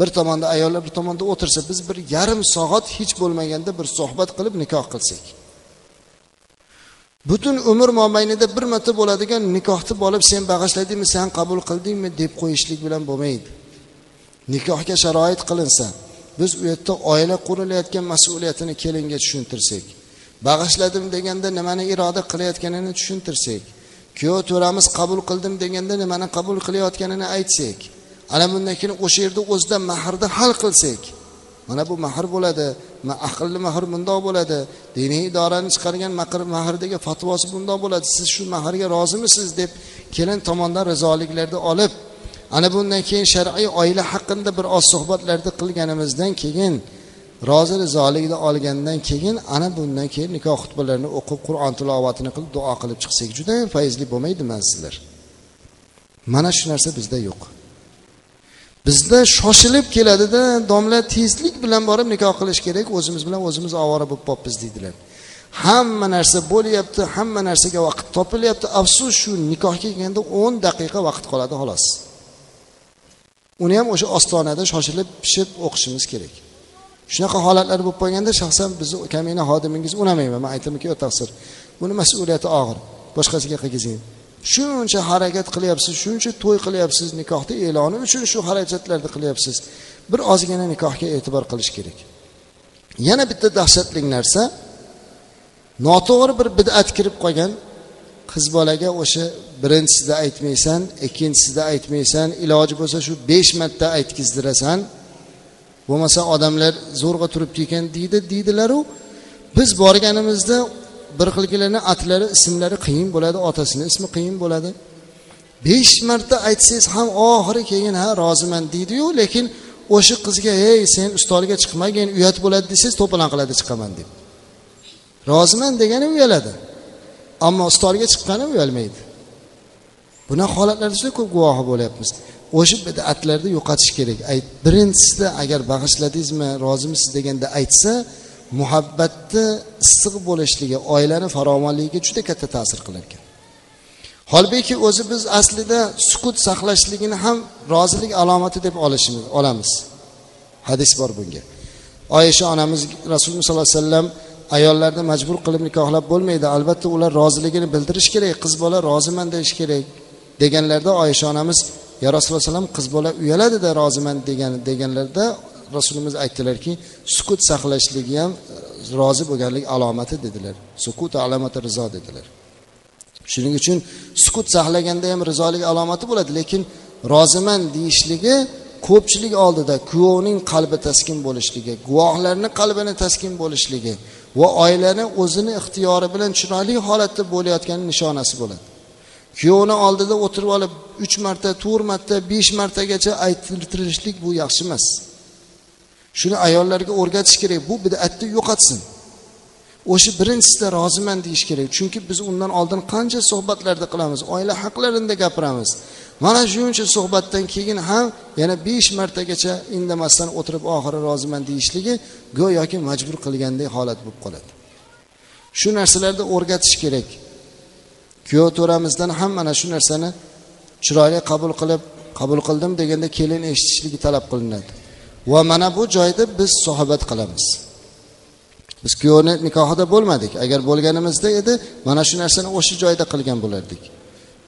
bir tomonda ayollar bir tomonda o'tirsa biz bir yarim soat hech bo'lmaganda bir suhbat qilib nikoh qilsak. Butun umr mobaynida bir marta bo'ladigan nikohni olib sen bag'ishladingmi sen qabul qildingmi? deb qo'yishlik bilan bo'lmaydi. Nikohga sharoit qilinsa biz u yerda oila qurilayotgan mas'uliyatini kelinga tushuntirsak bag'ishladim deganda nimani iroda qilayotganini tushuntirsak kuyov to'ramiz qabul qildim deganda nimani qabul qilayotganini aytsak ana bundan keyin o'sha yerda o'zida mahrni hal qilsak mana bu mahr bo'ladi. Aqlli mahr bundoq bo'ladi. Diniy idorani chiqargan mahrdagi fatvosi bundoq bo'ladi. Siz shu mahrga rozimisiz deb kelin tomondan rizoliklarni olib ana bundan keyin shar'iy oila haqida bir oz suhbatlarni qilganimizdan keyin rozi rizolikni olgandan keyin ana bundan keyin nikoh xutbalarini o'qib qur'on tilovatini qilib duo qilib chiqsak judayam fayzli bo'lmaydimi sizlar. Mana shu narsa bizda yo'q. Bizda shoshilib keladida domla tezlik bilan borib nikoh qilish kerak o'zimiz bilan o'zimiz ovora bo'lib qolibmiz deydilar. Hamma narsa bo'lyapti hamma narsaga vaqt topilyapti. Afsus shu nikohga kelganda o'n daqiqa vaqt qoladi xolos. Uni ham o'sha ostonada shoshilib pishib o'qishimiz kerak. Shunaqa holatlar bo'lib qolganda shaxsan bizni kamina xodimingiz unamayman. Man aytdimki yo taqsir buni mas'uliyati og'ir. Boshqasiga qilgizing. Shuncha harakat qilyapsiz shuncha to'y qilyapsiz nikohni e'loni uchun shu xarajatlarni qilyapsiz. Bir ozgina nikohga e'tibor qilish kerak. Yana bitta dahshatli narsa noto'g'ri bir bid'at kirib qolgan. Qiz bolaga o'sha birinchisida aytmaysan ikkinchisida aytmaysan iloji bo'lsa shu besh marta aytkizdirasan bo'lmasa odamlar zo'rg'a turibdi ekan deydi deydilaru. Biz borganimizda bir xilgilarni atlari ismlari qiyin bo'ladi otasini ismi qiyin bo'ladi. Besh marta aytsangiz ham oxiri keyin ha roziman deydiyu lekin o'sha qizga ey sen ustoliga chiqmagin uyat bo'ladi desangiz to'polon qiladi chiqaman deb. Roziman degani uyaladi ammo ustoliga chiqqani uyalmaydi. Bunaqa holatlarda juda ko'p guvohi bo'lyapmiz. O'sha bidatlarni yo'qotish kerak. Birinchisida agar bag'ishladingizmi rozimisiz deganda aytsa muhabbatni issiq bo'lishligi oilani farovonligiga juda katta ta'sir qilar ekan holbuki o'zi biz aslida sukut saqlashligini ham rozilik alomati deb olishimiz olamiz. Hadis bor bunga. Oyisha onamiz rasululloh sollallohu alayhi vasallam ayollarni majbur qilib nikohlab bo'lmaydi albatta ular roziligini bildirish kerak qiz bola roziman deyish kerak deganlarda oyisha onamiz ya rasululloh alayhi qiz bola uyaladida roziman degan deganlarda rasulimiz aytdilarki sukut saqlashligi ham e, rozi bo'lganlik alomati dedilar. Sukut alomati rizo dedilar. Shuning uchun sukut saqlaganda ham rizolik alomati bo'ladi lekin roziman deyishligi ko'pchilik oldida kuyovning qalbi taskin bo'lishligi guvohlarni qalbini taskin bo'lishligi va oilani o'zini ixtiyori bilan chiroyli holatda bo'layotgani nishonasi bo'ladi. Kuyovni oldida o'tirib olib uch marta to'rt marta besh martagacha aytiltirishlik bu yaxshi emas. Shuni ayollarga o'rgatish kerak bu bidatni yo'qotsin. O'sha birinchisida roziman deyish kerak chunki biz undan oldin qancha suhbatlarda qilamiz oila haqlarida gapiramiz. Mana shuncha suhbatdan keyin ham yana besh martagacha indamasdan o'tirib oxiri roziman deyishligi go'yoki majbur qilgandek holat bo'lib qoladi. Shu narsalarni o'rgatish kerak. Kuyov to'ramizdan ham mana shu narsani chiroyli qabul qilib qabul qildim deganda kelin eshitishligi talab qilinadi. Va mana bu joyda biz suhbat qilamiz. Biz kuyovni nikohida bo'lmadik. Agar bo'lganimizda edi mana shu narsani o'sha joyda qilgan bo'lardik.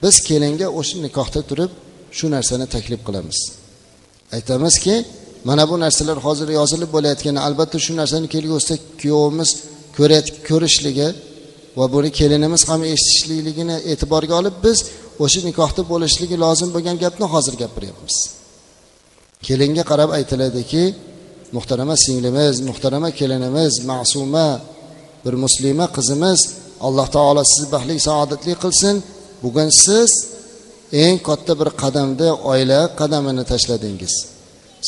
Biz kelinga o'sha nikohda turib shu narsani taklif qilamiz. Aytamizki mana bu narsalar hozir yozilib bo'layotgani albatta shu narsani kelgusida kuyovimiz ko'rishligi va buni kelinimiz ham eshitishligini e'tiborga olib biz o'sha nikohda bo'lishligi lozim bo'lgan gapni hozir gapiryapmiz kelinga qarab aytiladiki muhtarama singlimiz muhtarama kelinimiz ma'suma bir muslima qizimiz alloh taolo sizni baxtli saodatli qilsin. Bugun siz eng katta bir qadamda oila qadamini tashladingiz.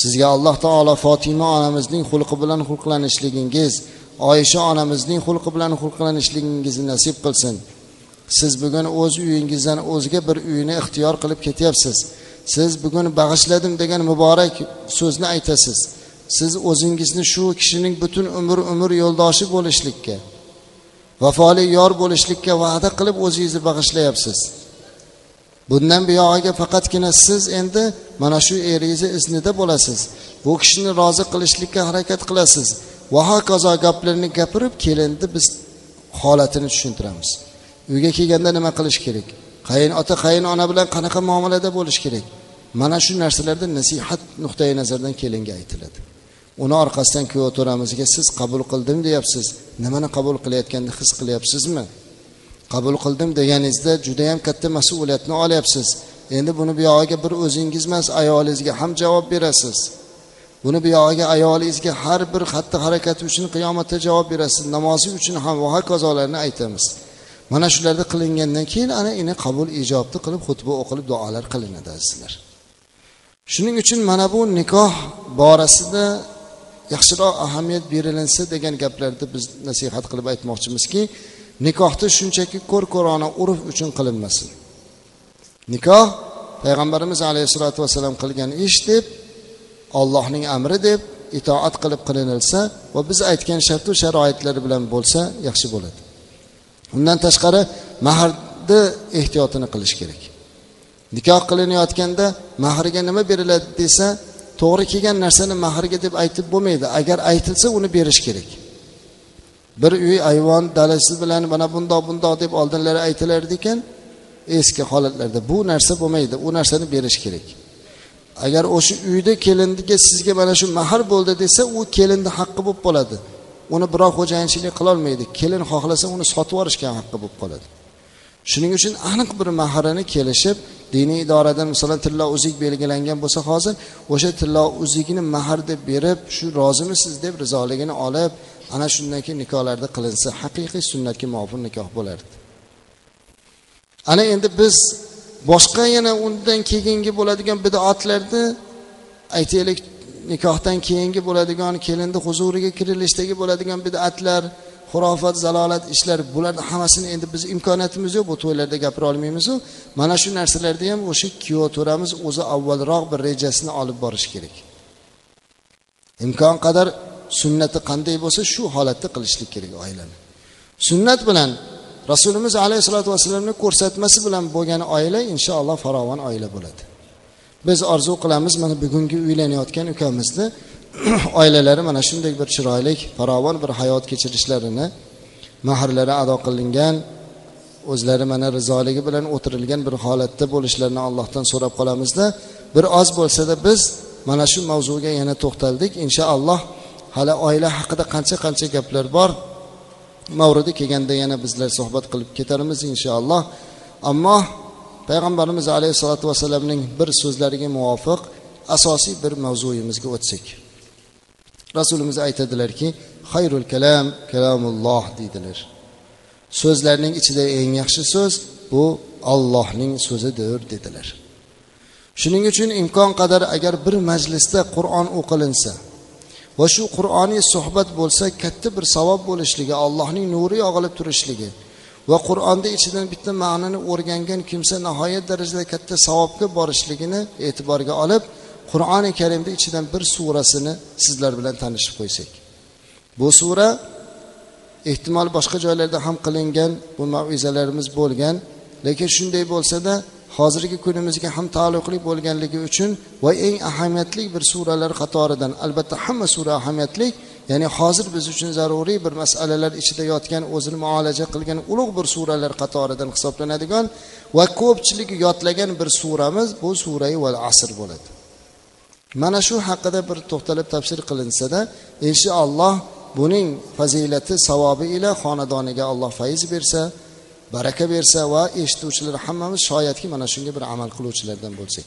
Sizga alloh taolo fotima onamizning xulqi bilan xulqlanishligingiz oyisha onamizning xulqi bilan xulqlanishligingizni nasib qilsin. Siz bugun o'z uyingizdan o'zga bir uyni ixtiyor qilib ketyapsiz. Siz bugun bag'ishladim degan muborak so'zni aytasiz. Siz o'zingizni shu kishining butun umr umr yo'ldoshi bo'lishlikka vafoli yor bo'lishlikka va'da qilib o'zingizni bag'ishlayapsiz. Bundan buyog'iga faqatgina siz endi mana shu eringizni iznida bo'lasiz. Bu kishini rozi qilishlikka harakat qilasiz. Va hokazo gaplarni gapirib kelinni biz holatini tushuntiramiz. Uyga kelganda nima qilish kerak? Qayin ota bilan qanaqa muomalada bo'lish kerak? Mana shu narsalarda nasihat nuqtai nazaridan kelinga aytiladi. Uni orqasidan kuyov to'ramizga siz qabul qildim deyapsiz. Nimani qabul qilayotganini his qilyapsizmi? Qabul qildim deganingizda judayam katta mas'uliyatni olyapsiz. Endi buni buyog'iga bir o'zingiz emas ayolingizga ham javob berasiz. Buni buyog'iga ayolingizga har bir xatti harakati uchun qiyomatda javob berasiz. Namozi uchun ham va hokazolarni aytamiz. Mana shularni qilingandan keyin ana ini qabul ijobni qilib xutba o'qilib duolar qilinadi azizlar. Shuning uchun mana bu nikoh borasida yaxshiroq ahamiyat berilinsa degan gaplarni biz nasihat qilib aytmoqchimizki nikohni shunchaki ko'r ko'rona urf uchun qilinmasin. Nikoh payg'ambarimiz alayhissalotu vassalam qilgan ish deb ollohning amri deb itoat qilib qilinilsa va biz aytgan shartu sharoitlari bilan bo'lsa yaxshi bo'ladi. Undan tashqari mahrni ehtiyotini qilish kerak. Nikoh qilinayotganda mahriga nima beriladi desa to'g'ri kelgan narsani mahrga deb aytib bo'lmaydi. Agar aytilsa uni berish kerak. Bir uy ayvon dalasi bilan mana bundoq bundoq deb oldinlari aytilardi ekan eski holatlarda bu narsa bo'lmaydi u narsani berish kerak. Agar o'sha uyda kelinniga sizga mana shu mahr bo'ldi desa u kelinni haqqi bo'lib qoladi. Uni birov xo'jayinchilik qilolmaydi kelin xohlasa uni sotib yuborishga haqqi bo'lib qoladi. Shuning uchun aniq bir mahrini kelishib diniy idorada masalan tilla uzik belgilangan bo'lsa hozir o'sha tilla uzukni mahar deb berib shu rozimisiz deb rizoligini olib ana shundan keyin nikohlarda qilinsa haqiqiy sunnatga muvofiq nikoh bo'lardi. Ana endi biz boshqa yana undan keyingi bo'ladigan bidoatlarni aytaylik nikohdan keyingi bo'ladigan kelinni huzuriga kirilishdagi bo'ladigan bidatlar xurofat zalolat ishlar bularni hammasini endi biz imkoniyatimiz yo'q bu to'ylarda gapira olmaymizu. Mana shu narsalarda ham o'sha kuyov to'ramiz o'zi avvalroq bir rejasini olib borishi kerak. Imkon qadar sunnati qanday bo'lsa shu holatda qilishlik kerak oilani. Sunnat bilan rasulimiz alayhissalotu vassalamni ko'rsatmasi bilan bo'lgan oila inshaalloh farovon oila bo'ladi. Biz orzu qilamiz mana bugungi uylanayotgan ukamizni oilalari mana shunday bir chiroyli farovon bir hayot kechirishlarini mahrlari ado qilingan o'zlari mana rizoligi bilan o'tirilgan bir holatda bo'lishlarini allohdan so'rab qolamizda. Bir oz bo'lsada biz mana shu mavzuga yana to'xtaldik. Inshaalloh hali oila haqida qancha qancha gaplar bor mavridi kelganda yana bizlar suhbat qilib ketarmiz inshaalloh. Ammo payg'ambarimiz alayhissalotu vassalamning bir so'zlariga muvofiq asosiy bir mavzuyimizga o'tsak. Rasulimiz aytadilarki xayrul kalam kalamulloh deydilar. So'zlarning ichida eng yaxshi so'z bu ollohning so'zidir dedilar. Shuning uchun imkon qadar agar bir majlisda qur'on o'qilinsa va shu qur'oniy suhbat bo'lsa katta bir savob bo'lishligi allohning nuri yog'ilib turishligi va qur'onni ichidan bitta ma'noni o'rgangan kimsa nihoyat darajada katta savobga borishligini e'tiborga olib qur'oni karimni ichidan bir surasini sizlar bilan tanishib qo'ysak. Bu sura ehtimol boshqa joylarda ham qilingan bu mavizalarimiz bo'lgan. Lekin shunday bo'lsada hozirgi kunimizga ham taalluqli bo'lganligi uchun va eng ahamiyatli bir suralar qatoridan albatta hamma sura ahamiyatli ya'ni hozir biz uchun zaruriy bir masalalar ichida yotgan o'zini muolaja qilgan ulug' bir suralar qatoridan hisoblanadigan va ko'pchilik yodlagan bir suramiz bu surai val asr bo'ladi. Mana shu haqida bir to'xtalib tafsir qilinsada inshaalloh buning fazilati savobi ila xonadoniga alloh fayz bersa baraka bersa va eshituvchilar hammamiz shoyatki mana shunga bir amal qiluvchilardan bo'lsak.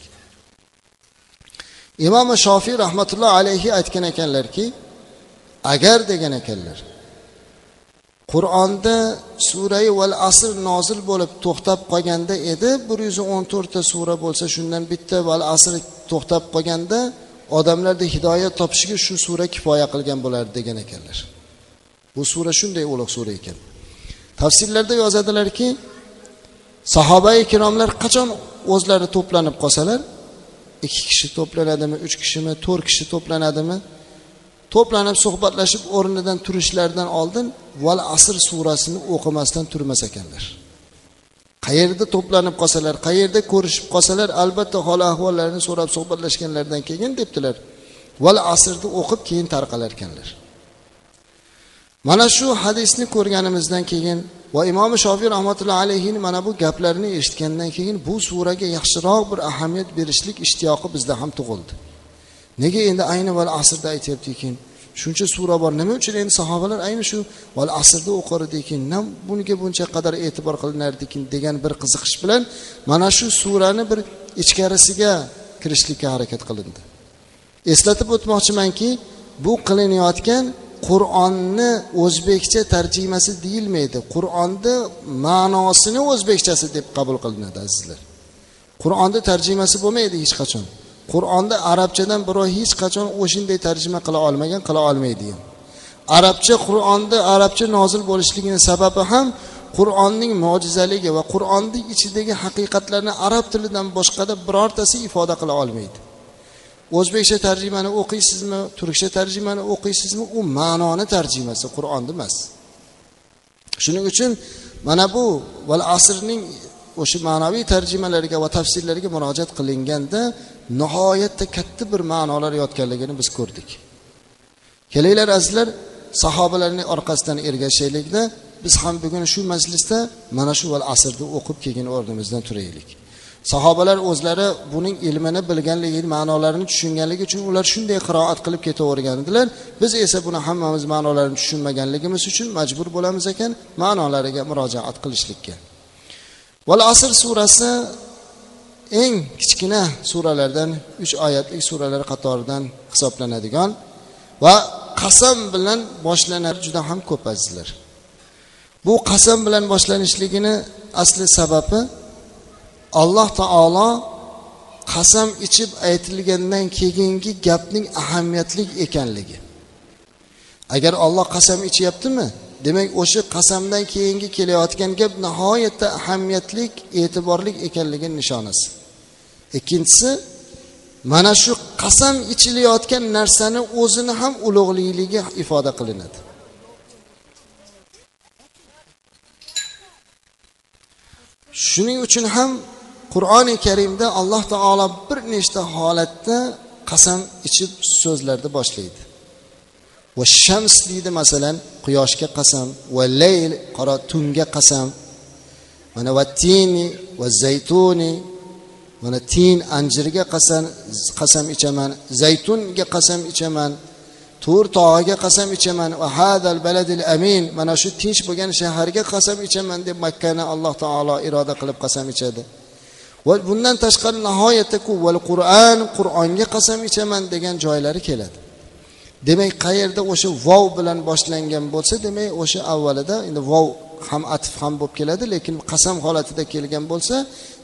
Imom shofiy rahmatulloh alayhi aytgan ekanlarki agar degan ekanlar qur'onda surai val asr nozil bo'lib to'xtab qolganda edi bir yuz o'n to'rtta sura bo'lsa shundan bitta val asr to'xtab qolganda odamlarda hidoyat topishiga shu sura kifoya qilgan bo'lardi degan ekanlar. Bu sura shunday ulug' sura ekan. Tafsirlarda yozadilarki sahoba ikromlar qachon o'zlari to'planib qolsalar ikki kishi to'planadimi uch kishimi to'rt kishi to'planadimi? To'planib suhbatlashib o'rnidan turishlaridan oldin val asr surasini o'qimasdan turmas ekanlar. Qayerda to'planib qolsalar qayerda ko'rishib qolsalar albatta hol ahvollarini so'rab suhbatlashganlaridan keyin debdilar. Val asrni o'qib keyin tarqalar ekanlar mana shu hadisni ko'rganimizdan keyin va imom shofiy rahmatullohi alayhini mana bu gaplarini eshitgandan keyin bu suraga yaxshiroq bir ahamiyat berishlik ishtiyoqi bizda ham tug'ildi. Nega endi ayni val asrda aytyapti ekan shuncha sura bor. Nima uchun endi sahobalar ayni shu val asrda o'qir ekan bunga buncha qadar e'tibor qilinardi ekan degan bir qiziqish bilan mana shu surani bir ichkarisiga kirishlikka harakat qilindi. Eslatib o'tmoqchimanki bu qilinayotgan qur'onni o'zbekcha tarjimasi deyilmaydi. Qur'onni ma'nosini o'zbekchasi deb qabul qilinadi azizlar. Qur'onni tarjimasi bo'lmaydi hech qachon. Qur'onda arabchadan birov hech qachon o'shanday tarjima qila olmagan qila olmaydi. Ham arabcha qur'onda arabcha nozil bo'lishligini sababi ham qur'onning mo'jizaligi va qur'onning ichidagi haqiqatlarni arab tilidan boshqada birortasi ifoda qila olmaydi. O'zbekcha tarjimani o'qiysizmi turkcha tarjimani o'qiysizmi u ma'noni tarjimasi qur'onni emas. Shuning uchun mana bu val asrning o'sha ma'naviy tarjimalariga va tafsirlariga murojaat qilinganda nihoyatda katta bir ma'nolar yotganligini biz ko'rdik. Kelinglar azizlar sahobalarning orqasidan ergashaylikda biz ham bugun shu majlisda mana shu val asrni o'qib keyin o'rnimizdan turaylik. Sahobalar o'zlari buning ilmini bilganligi ma'nolarini tushunganligi uchun ular shunday qiroat qilib ketavergandilar. Biz esa buni hammamiz ma'nolarini tushunmaganligimiz uchun majbur bo'lamiz ekan ma'nolariga murojaat qilishlikka. Val asr surasi eng kichkina suralardan uch oyatlik suralar qatoridan hisoblanadigan va qasam bilan boshlanar juda ham ko'p azizlar. Bu qasam bilan boshlanishligini asli sababi alloh taolo qasam ichib aytilgandan keyingi gapning ahamiyatli ekanligi. Agar olloh qasam ichyaptimi demak o'sha qasamdan keyingi kelayotgan gap nihoyatda ahamiyatli e'tiborli ekanligini nishonasi. Ikkinchisi mana shu qasam ichilayotgan narsani o'zini ham ulug'likligi ifoda qilinadi. Shuning uchun ham qur'oni karimda alloh taolo bir nechta holatda qasam ichib so'zlarni boshlaydi. Va shams deydi masalan quyoshga qasam va layl qora tunga qasam mana va tini va zaytuni mana tin anjirga qasam qasam ichaman zaytunga qasam ichaman tur tog'iga qasam ichaman. Va hadal baladil amin mana shu tinch bo'lgan shaharga qasam ichaman deb makkani alloh taolo iroda qilib qasam ichadi. Va bundan tashqari nihoyatda ko'p val qur'on qur'onga qasam ichaman degan joylari keladi. Demak qayerda o'sha vov bilan boshlangan bo'lsa demak o'sha avvalida endi vov ham atf ham bo'lib keladi lekin qasam holatida kelgan bo'lsa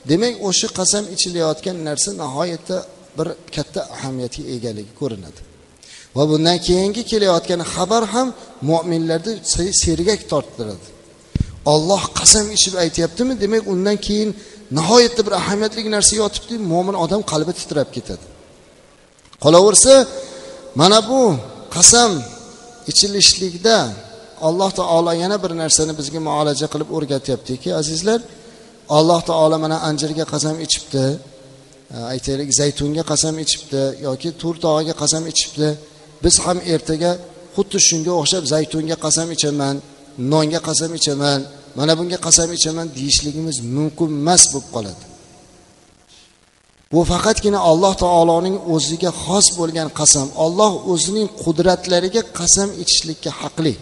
demak o'sha qasam ichilayotgan narsa nihoyatda bir katta ahamiyatga egaligi ko'rinadi. Va bundan keyingi kelayotgan xabar ham mo'minlarni sergak torttiradi. Olloh qasam ichib aytyaptimi? Demak undan keyin nihoyatda bir ahamiyatli narsa yotibdi mo'min odam qalbi titrab ketadi. Qolaversa mana bu qasam ichilishlikda alloh taolo yana bir narsani bizga muolaja qilib o'rgatyaptiki azizlar. Alloh taolo mana anjirga qasam ichibdi. Aytaylik zaytunga qasam ichibdi yoki tur tog'iga qasam ichibdi. Biz ham ertaga xuddi shunga o'xshab zaytunga qasam ichaman nonga qasam ichaman mana bunga qasam ichaman deyishligimiz mumkin emas bo'lib qoladi. Bu faqatgina alloh taoloning o'ziga xos bo'lgan qasam olloh o'zining qudratlariga qasam ichishlikka haqli.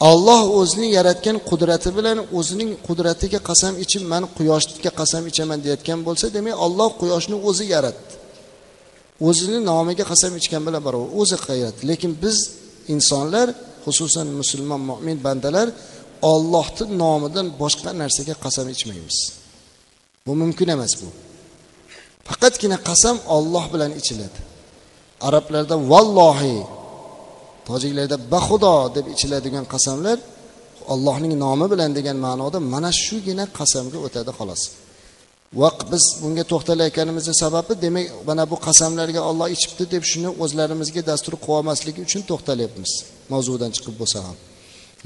Olloh o'zining yaratgan qudrati bilan o'zining qudratiga qasam ichib man quyoshga qasam ichaman deyotgan bo'lsa demak olloh quyoshni o'zi yaratdi. O'zini nomiga qasam ichgan bilan barobar o'zi yaratdi. Lekin biz insonlar xususan musulmon mo'min bandalar ollohni nomidan boshqa narsaga qasam ichmaymiz. Bu mumkin emas bu. Faqatgina qasam olloh bilan ichiladi. Arablarda vallohi tojiklarda baxudo deb ichiladigan qasamlar allohning nomi bilan degan ma'noda mana shugina qasamga o'tadi xolos. Va biz bunga to'xtalayotganimizni sababi demak mana bu qasamlarga olloh ichibdi deb shuni o'zlarimizga dastur qilolmasligi uchun to'xtalyapmiz mavzudan chiqib bo'lsa ham.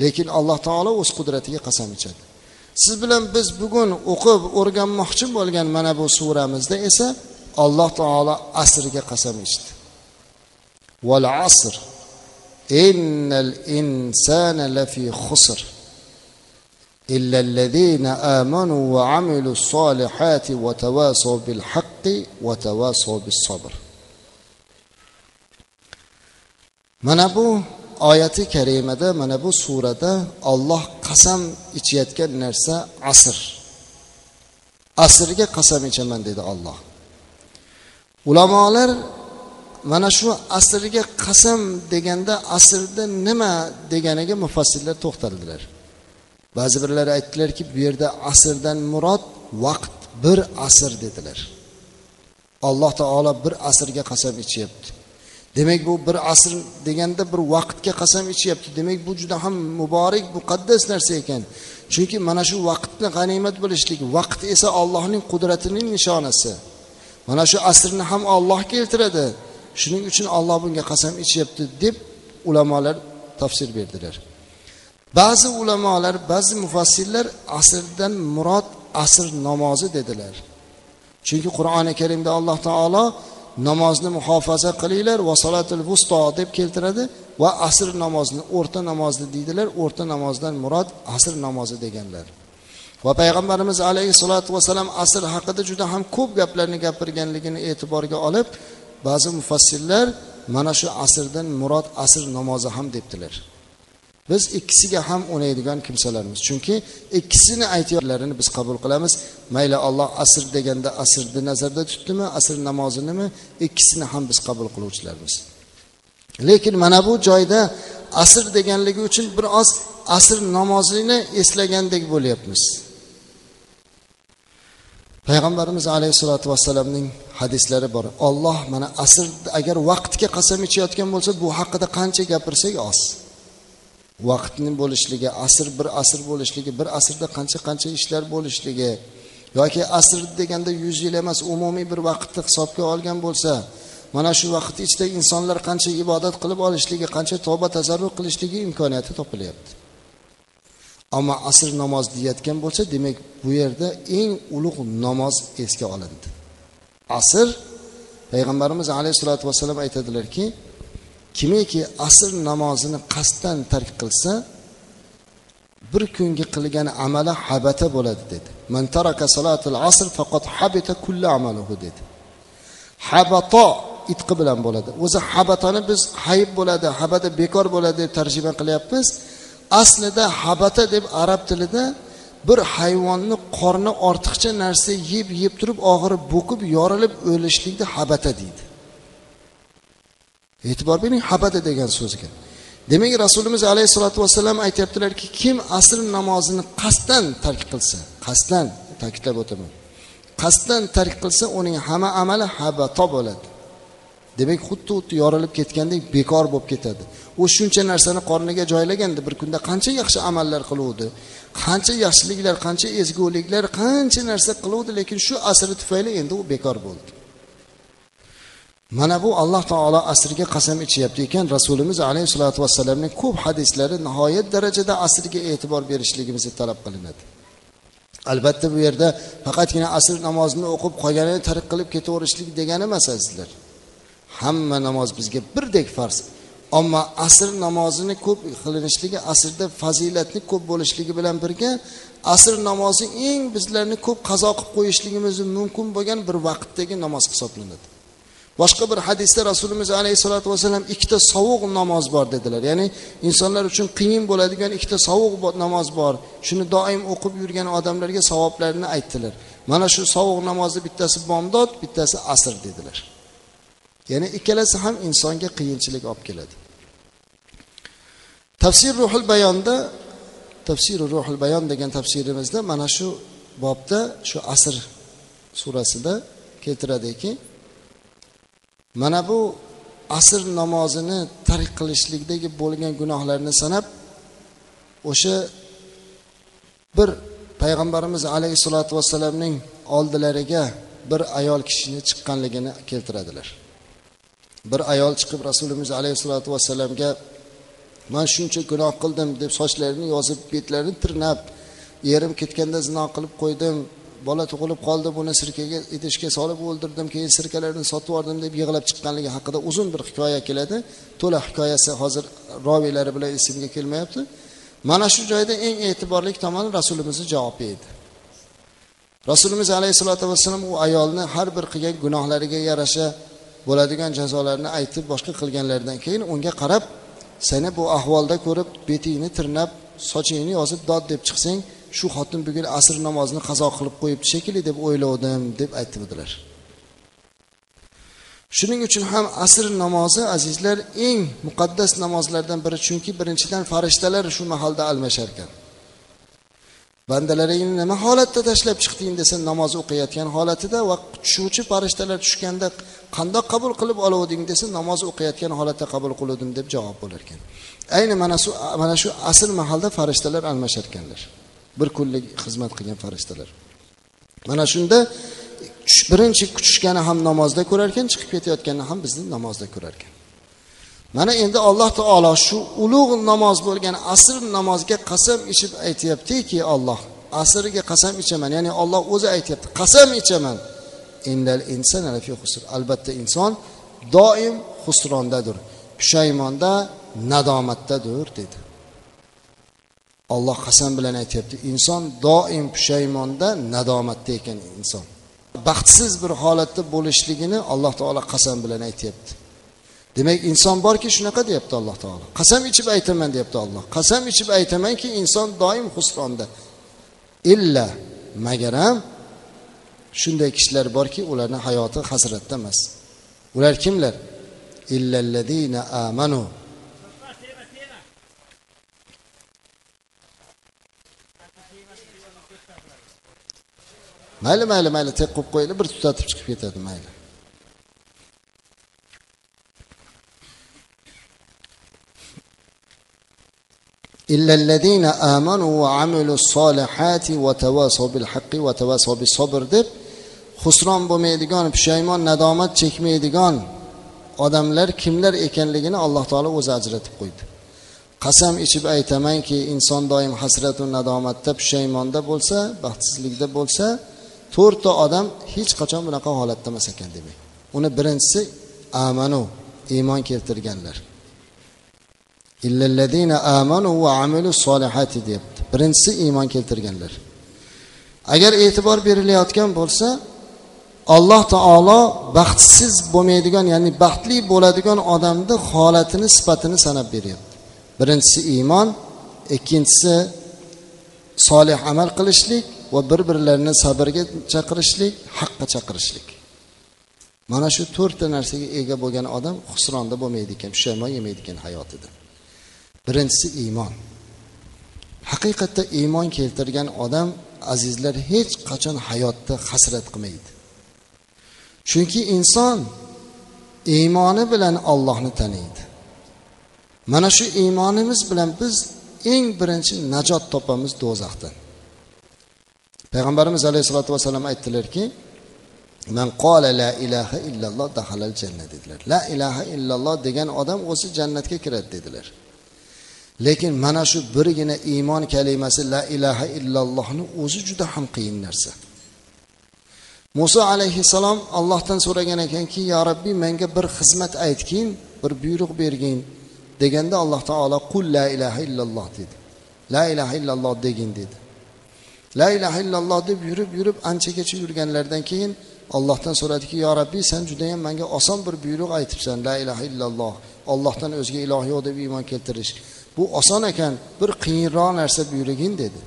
Lekin alloh taolo o'z qudratiga qasam ichadi. Siz bilan biz bugun o'qib o'rganmoqchi bo'lgan mana bu suramizda esa alloh taolo asrga qasam ichdi. Val asr. innal insana lafi khusr illa alladhina amanu wa amilus solihati wa tawasaw bil haqqi wa tawasaw bis sabr mana bu oyati karimada mana bu surada olloh qasam ichayotgan narsa asr. Asrga qasam ichaman dedi olloh ulamolar mana shu asrga qasam deganda asrda nima deganiga mufassirlar to'xtaldilar. Ba'zi birlar aytdilarki bu yerda asrdan murod vaqt bir asr dedilar. Alloh taolo bir asrga qasam ichyapti. Demak bu bir asr deganda bir vaqtga qasam ichyapti. Demak bu juda ham muborak muqaddas narsa ekan. Chunki mana shu vaqtni g'animat bilishlik vaqt esa allohning qudratining nishonasi. Mana shu asrni ham olloh keltiradi. Shuning uchun olloh bunga qasam ichyapti deb ulamolar tafsir berdilar. Ba'zi ulamolar ba'zi mufassirlar asrdan murod asr namozi dedilar. Chunki qur'oni karimda alloh taolo namozni muhofaza qilinglar va solatil vusto deb keltiradi va asr namozini o'rta namozni deydilar o'rta namozdan murod asr namozi deganlar. Va payg'ambarimiz alayhissalotu vassalam asr haqida juda ham ko'p gaplarni gapirganligini e'tiborga olib ba'zi mufassirlar mana shu asrdan murod asr namozi ham debdilar. Biz ikkisiga ham o'naydigan kimsalarmiz. Chunki ikkisini aytganlarini biz qabul qilamiz. Mayli alloh asr deganda asrni nazarda tutdimi asr namozinimi ikkisini ham biz qabul qiluvchilarmiz. Lekin mana bu joyda asr deganligi uchun biroz asr namozini eslagandek bo'lyapmiz. Payg'ambarimiz alayhissalotu vassalamning hadislari bor. Olloh mana asr agar vaqtga qasam ichayotgan bo'lsa bu haqida qancha gapirsak oz. Vaqtni bo'lishligi asr bir asr bo'lishligi bir asrda qancha qancha ishlar bo'lishligi yoki asr deganda yuz yil emas umumiy bir vaqtni hisobga olgan bo'lsa mana shu vaqt ichida insonlar qancha ibodat qilib olishligi qancha tavba tazarruq qilishligi imkoniyati topilyapti. Ammo asr namoz deyayotgan bo'lsa demak bu yerda eng ulug' namoz esga olindi. Asr payg'ambarimiz alayhissalotu vassalam aytadilarki kimiki asr namozini qasddan tark qilsa bir kungi qilgan amali habata bo'ladi dedi. Man taraka salatil asr faqat habita kulli amaluhu dedi. Habato itqi bilan bo'ladi. O'zi habatani biz hayb bo'ladi habata bekor bo'ladi deb tarjima qilyapmiz. Aslida habata deb arab tilida bir hayvonni qorni ortiqcha narsa yeb yeb turib oxiri bo'kib yorilib o'lishlikni habata deydi. E'tibor bering habata degan so'zga demak rasulimiz alayhissalotu vassalam aytyaptilarki kim asr namozini qasddan tark qilsa qasddan ta'kidlab o'taman. Qasddan tark qilsa uning hamma amali habato bo'ladi. Demak xuddi xuddi yorilib ketgandek bekor bo'lib ketadi. U shuncha narsani qorniga joylaganda bir kunda qancha yaxshi amallar qiluvdi qancha yaxshiliklar qancha ezguliklar qancha narsa qiluvdi lekin shu asri tufayli endi u bekor bo'ldi. Mana bu alloh taolo asrga qasam ichyapti ekan rasulimiz alayhissalotu vassalamning ko'p hadislari nihoyat darajada asrga e'tibor berishligimizni talab qilinadi. Albatta bu yerda faqatgina asr namozini o'qib qolganini tark qilib ketaverishlik degani emas azizlar. Hamma namoz bizga birdek farz. Ammo asr namozini ko'p qilinishligi asrda fazilatni ko'p bo'lishligi bilan birga asr namozi eng bizlarni ko'p qazo qilib qo'yishligimiz mumkin bo'lgan bir vaqtdagi namoz hisoblanadi. Boshqa bir hadisda rasulimiz alayhissalotu vassalam ikkita sovuq namoz bor dedilar. Ya'ni insonlar uchun qiyin bo'ladigan ikkita sovuq namoz bor. Shuni doim o'qib yurgan odamlarga savoblarini aytdilar. Mana shu sovuq namozni bittasi bomdod bittasi asr dedilar. Ya'ni ikkalasi ham insonga qiyinchilik olib keladi. Tafsir ruhul bayonda tafsiri ruhul bayon degan tafsirimizda mana shu bobda shu asr surasida keltiradiki mana bu asr namozini tark qilishlikdagi bo'lgan gunohlarni sanab o'sha bir payg'ambarimiz alayhissalotu vassalamning oldilariga bir ayol kishini chiqqanligini keltiradilar. Bir ayol chiqib rasulimiz alayhissalotu vassalamga man shuncha gunoh qildim deb sochlarini yozib betlarini tirnab erim ketganda zino qilib qo'ydim. Bola tug'ilib qoldi buni sirkaga idishga solib o'ldirdim keyin sirkalarni sotib yubordim deb yig'lab chiqqanligi haqida uzun bir hikoya keladi. To'la hikoyasi hozir roviylari bilan esimga kelmayapti. Mana shu joyda eng e'tiborli tomoni rasulimizni javobi edi. Rasulimiz alayhissalotu vassalam u ayolni har bir qilgan gunohlariga yarasha bo'ladigan jazolarni aytib boshqa qilganlaridan keyin unga qarab seni bu ahvolda ko'rib betingni tirnab sochingni yozib dod deb chiqsang shu xotin bugun asr namozini qazo qilib qo'yibdi shekilli deb o'ylovdim deb aytibdilar. Shuning uchun ham asr namozi azizlar eng muqaddas namozlardan biri chunki birinchidan farishtalar shu mahalda almashar ekan bandalaringni nima holatda tashlab chiqding? desa namoz o'qiyotgan holatida va tushuvchi farishtalar tushganda qandoq qabul qilib oluvding desa namoz o'qiyotgan holatda qabul qiluvdim deb javob bo'lar ekan ayni mana shu mana shu asl mahalda farishtalar almashar ekanlar bir kunlik xizmat qilgan farishtalar. Mana shunda birinchi tushgani ham namozda ko'rar ekan chiqib ketayotganini ham bizni namozda ko'rar ekan mana endi alloh taolo shu ulug' namoz bo'lgan asr namoziga qasam ichib aytyaptiki olloh asrga qasam ichaman. Ya'ni olloh o'zi aytyapti qasam ichaman. Indal inson albatta inson doim husrondadir pushaymonda nadomatdadir dedi. Olloh qasam bilan aytyapti inson doim pushaymonda nadomatda ekan inson. Baxtsiz bir holatda bo'lishligini alloh taolo qasam bilan aytyapti. Demak inson borki shunaqa deyapti alloh taolo. Qasam ichib aytaman deyapti olloh qasam ichib aytamanki inson doim husronda. Illa magar ham shunday kishilar borki ularni hayoti hasratda emas. Ular kimlar? Illallazina amanu. Mayli mayli mayli tek qo'yib qo'yinglar bir tutatib chiqib ketadi mayli. إلا amanu آمنوا amilus solihati وتواصوا بالحق bil haqqi va tavasaw bis sabr deb husron bo'lmaydigan pushaymon nadomat chekmaydigan odamlar kimlar ekanligini alloh taolo o'zi ajratib qo'ydi qasam ichib aytamanki inson doim hasratu nadomatda pushaymonda bo'lsa baxtsizlikda bo'lsa to'rtta odam hech qachon bunaqa holatda emas ekan demak uni birinchisi amanu iymon keltirganlar illallazina amanu va amilu solihati deyapti birinchisi iymon keltirganlar. Agar e'tibor berilayotgan bo'lsa alloh taolo baxtsiz bo'lmaydigan ya'ni baxtli bo'ladigan odamni holatini sifatini sanab beryapti. Birinchisi iymon ikkinchisi solih amal qilishlik va bir birlarini sabrga chaqirishlik haqqa chaqirishlik. Mana shu to'rtta narsaga ega bo'lgan odam husronda bo'lmaydi ekan pushaymon yemaydi ekan hayotida. Birinchisi iymon. Haqiqatda iymon keltirgan odam azizlar hech qachon hayotda hasrat qilmaydi. Chunki inson iymoni bilan ollohni taniydi. Mana shu iymonimiz bilan biz eng birinchi najot topamiz do'zaxdan. Payg'ambarimiz alayhissalotu vassalam aytdilarki man qola la ilaha illalloh dahalal jannat dedilar. La ilaha illalloh degan odam o'zi jannatga kiradi dedilar. Lekin mana shu birgina iymon kalimasi la ilaha illallohni o'zi juda ham qiyin narsa. Muso alayhissalom allohdan so'ragan ekanki yo rabbiy menga bir xizmat aytgin bir buyruq bergin deganda alloh taolo qul la ilaha illalloh dedi. La ilaha illalloh degin dedi. La ilaha illalloh deb yurib yurib anchagacha yurganlaridan keyin allohdan so'radiki yo rabbiy san judayam menga oson bir buyruq aytibsan la ilaha illalloh ollohdan o'zga iloh yo'q deb iymon keltirish. Bu oson ekan bir qiyinroq narsa buyurgin dedi.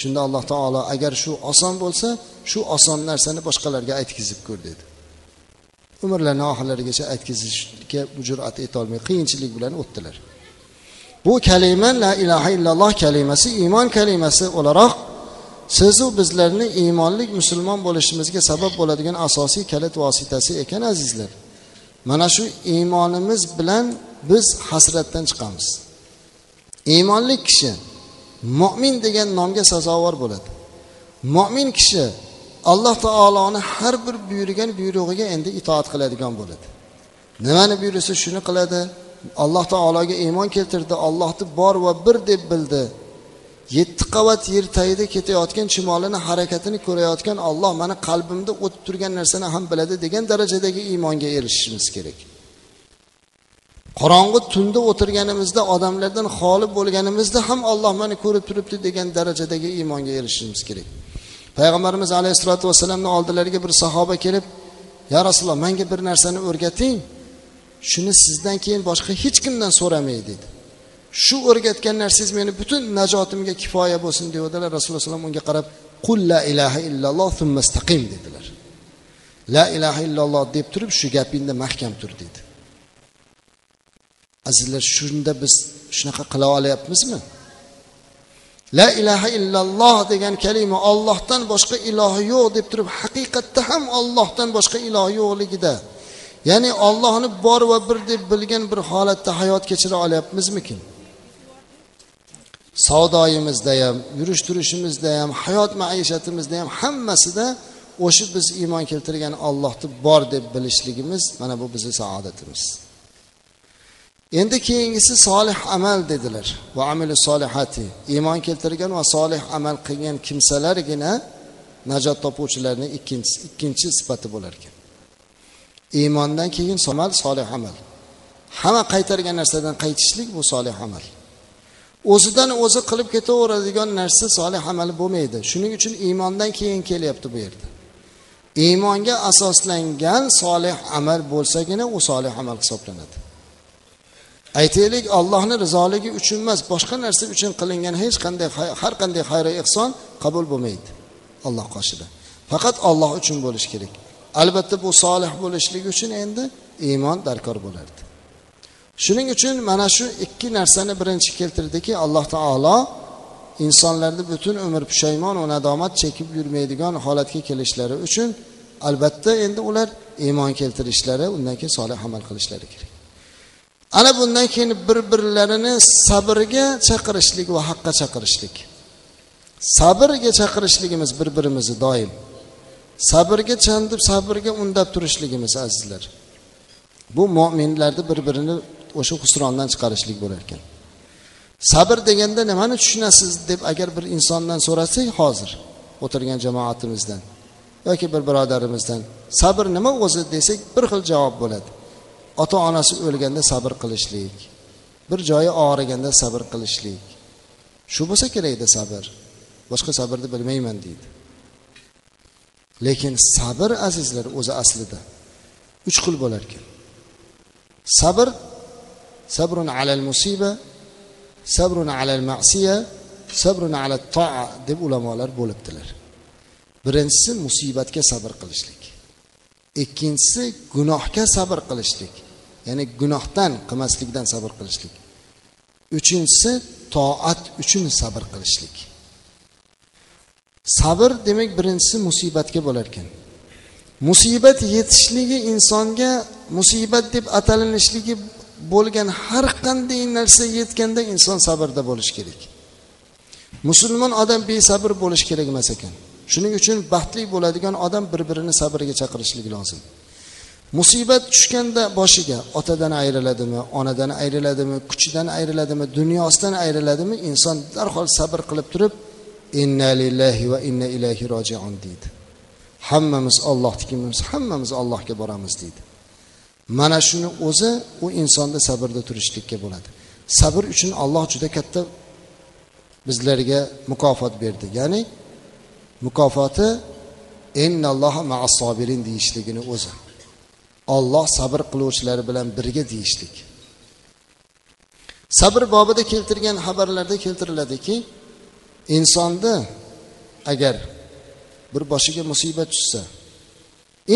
Shunda alloh taolo agar shu oson bo'lsa shu oson narsani boshqalarga aytkizib ko'r dedi. Umrlarini oxirlarigacha aytkizishga jur'at etolmay qiyinchilik bilan o'tdilar. Bu kalima la ilaha illalloh kalimasi iymon kalimasi o'laroq sizu bizlarni iymonlik musulmon bo'lishimizga sabab bo'ladigan asosiy kalit vositasi ekan azizlar. Mana shu iymonimiz bilan biz hasratdan chiqamiz. Iymonli kishi mo'min degan nomga sazovor bo'ladi. Mo'min kishi alloh taoloni har bir buyurgan buyrug'iga endi itoat qiladigan bo'ladi. Nimani buyursa shuni qiladi. Alloh taologa iymon keltirdi. Ollohni bor va bir deb bildi. Yetti qavat yer tagida ketayotgan chumolini harakatini ko'rayotgan olloh mani qalbimda o'tib turgan narsani ham biladi degan darajadagi iymonga erishishimiz kerak. Qorong'i tunda o'tirganimizda odamlardan xoli bo'lganimizda ham olloh mani ko'rib turibdi degan darajadagi iymonga erishishimiz kerak. Payg'ambarimiz alayhissalotu vassalamni oldilariga bir sahoba kelib ya rasululloh menga bir narsani o'rgating shuni sizdan keyin boshqa hech kimdan so'ramay dedi. Shu o'rgatgan narsangiz meni butun najotimga kifoya bo'lsin devdilar rasululloh alayhi unga qarab qul la ilaha illalloh summastaqim dedilar. La ilaha illalloh deb turib shu gapingda mahkam tur dedi. Azizlar shunda biz shunaqa qila olyapmizmi? La ilaha illalloh degan kalima ollohdan boshqa ilohi yo'q deb turib haqiqatda ham ollohdan boshqa ilohi yo'qligida. Ya'ni ollohni bor va bir deb bilgan bir holatda hayot kechira olyapmizmikin? Savdoyimizda ham yurish turishimizda ham hayot maishatimizda ham hammasida o'sha biz iymon keltirgan ollohni bor deb bilishligimiz mana bu bizni saodatimiz. Endi keyingisi solih amal dedilar. Va amili solihati. Iymon keltirgan va solih amal qilgan kimsalargina najot topuvchilarning ikkinchi ikkinchi sifati bo'lar ekan. Iymondan keyin amal solih amal. Hamma qaytargan narsadan qaytishlik bu solih amal. O'zidan o'zi qilib ketaveradigan narsa solih amal bo'lmaydi. Shuning uchun iymondan keyin kelyapti bu yerda. Iymonga asoslangan solih amal bo'lsagina u solih amal hisoblanadi. Aytaylik allohni rizoligi uchun emas boshqa narsa uchun qilingan hech qanday har qanday xayr ehson qabul bo'lmaydi alloh qoshida faqat olloh uchun bo'lishi kerak. Albatta bu solih bo'lishligi uchun endi iymon darkor bo'lardi. Shuning uchun mana shu ikki narsani birinchi keltirdiki alloh taolo insonlarni butun umr pushaymon va nadomat chekib yurmaydigan holatga kelishlari uchun albatta endi ular iymon keltirishlari undan keyin solih amal qilishlari kerak. Ana bundan keyin bir birlarini sabrga chaqirishlik va haqqa chaqirishlik. Sabrga chaqirishligimiz bir birimizni doim. Sabrga chandib sabrga undab turishligimiz azizlar. Bu mo'minlarni bir birini o'sha husrondan chiqarishlik bo'lar ekan. Sabr deganda nimani tushunasiz deb agar bir insondan so'rasak hozir o'tirgan jamoatimizdan yoki bir birodarimizdan sabr nima o'zi desak bir xil javob bo'ladi. Ota onasi o'lganda sabr qilishlik bir joyi og'riganda sabr qilishlik. Shu bo'lsa kerakda sabr. Boshqa sabrni bilmayman deydi. Lekin sabr azizlar o'zi aslida. Uch xil bo'lar ekan. Sabr sabrun alal musiba sabrun alal ma'siya sabrun ala toa deb ulamolar bo'libdilar. Birinchisi musibatga sabr qilishlik. Ikkinchisi gunohga sabr qilishlik. Ya'ni gunohdan qilmaslikdan sabr qilishlik. Uchinchisi toat uchun sabr qilishlik. Sabr demak birinchisi musibatga bo'lar ekan. Musibat yetishligi insonga musibat deb atalinishligi bo'lgan har qanday narsa yetganda inson sabrda bo'lishi kerak. Musulmon odam besabr bo'lishi kerak emas ekan. Shuning uchun baxtli bo'ladigan odam bir birini sabrga chaqirishligi lozim. Musibat tushganda boshiga otadan ayriladimi onadan ayriladimi kuchidan ayriladimi dunyosidan ayriladimi inson darhol sabr qilib turib inna lillahi va inna ilayhi rojiun deydi. Hammamiz ollohnikimiz hammamiz allohga boramiz deydi. Mana shuni o'zi u insonda sabrda turishlikka bo'ladi. Sabr uchun alloh juda katta bizlarga mukofot berdi. Ya'ni mukofoti innalloha ma'assobirin deyishligini o'zi olloh sabr qiluvchilar bilan birga deyishlik. Sabr bobida keltirgan xabarlarda keltiriladiki insonni agar bir boshiga musibat tushsa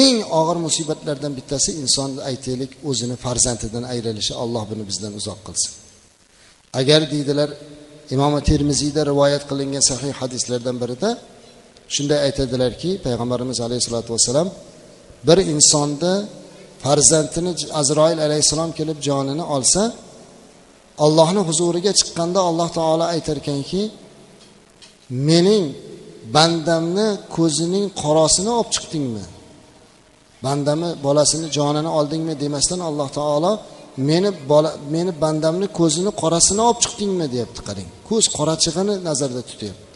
eng og'ir musibatlardan bittasi insonni aytaylik o'zini farzandidan ayrilishi alloh buni bizdan uzoq qilsin. Agar deydilar imom termiziyda rivoyat qilingan sahih hadislardan birida shunday aytadilarki payg'ambarimiz alayhissalotu vassalam bir insonni farzandini azroil alayhissalom kelib jonini olsa ollohni huzuriga chiqqanda alloh taolo aytar ekanki mening bandamni ko'zining qorasini olib chiqdingmi? Bandamni bolasini jonini oldingmi demasdan alloh taolo meni bola meni bandamni ko'zini qorasini olib chiqdingmi deyapti qarang. Ko'z qorachig'ini nazarda tutyapti.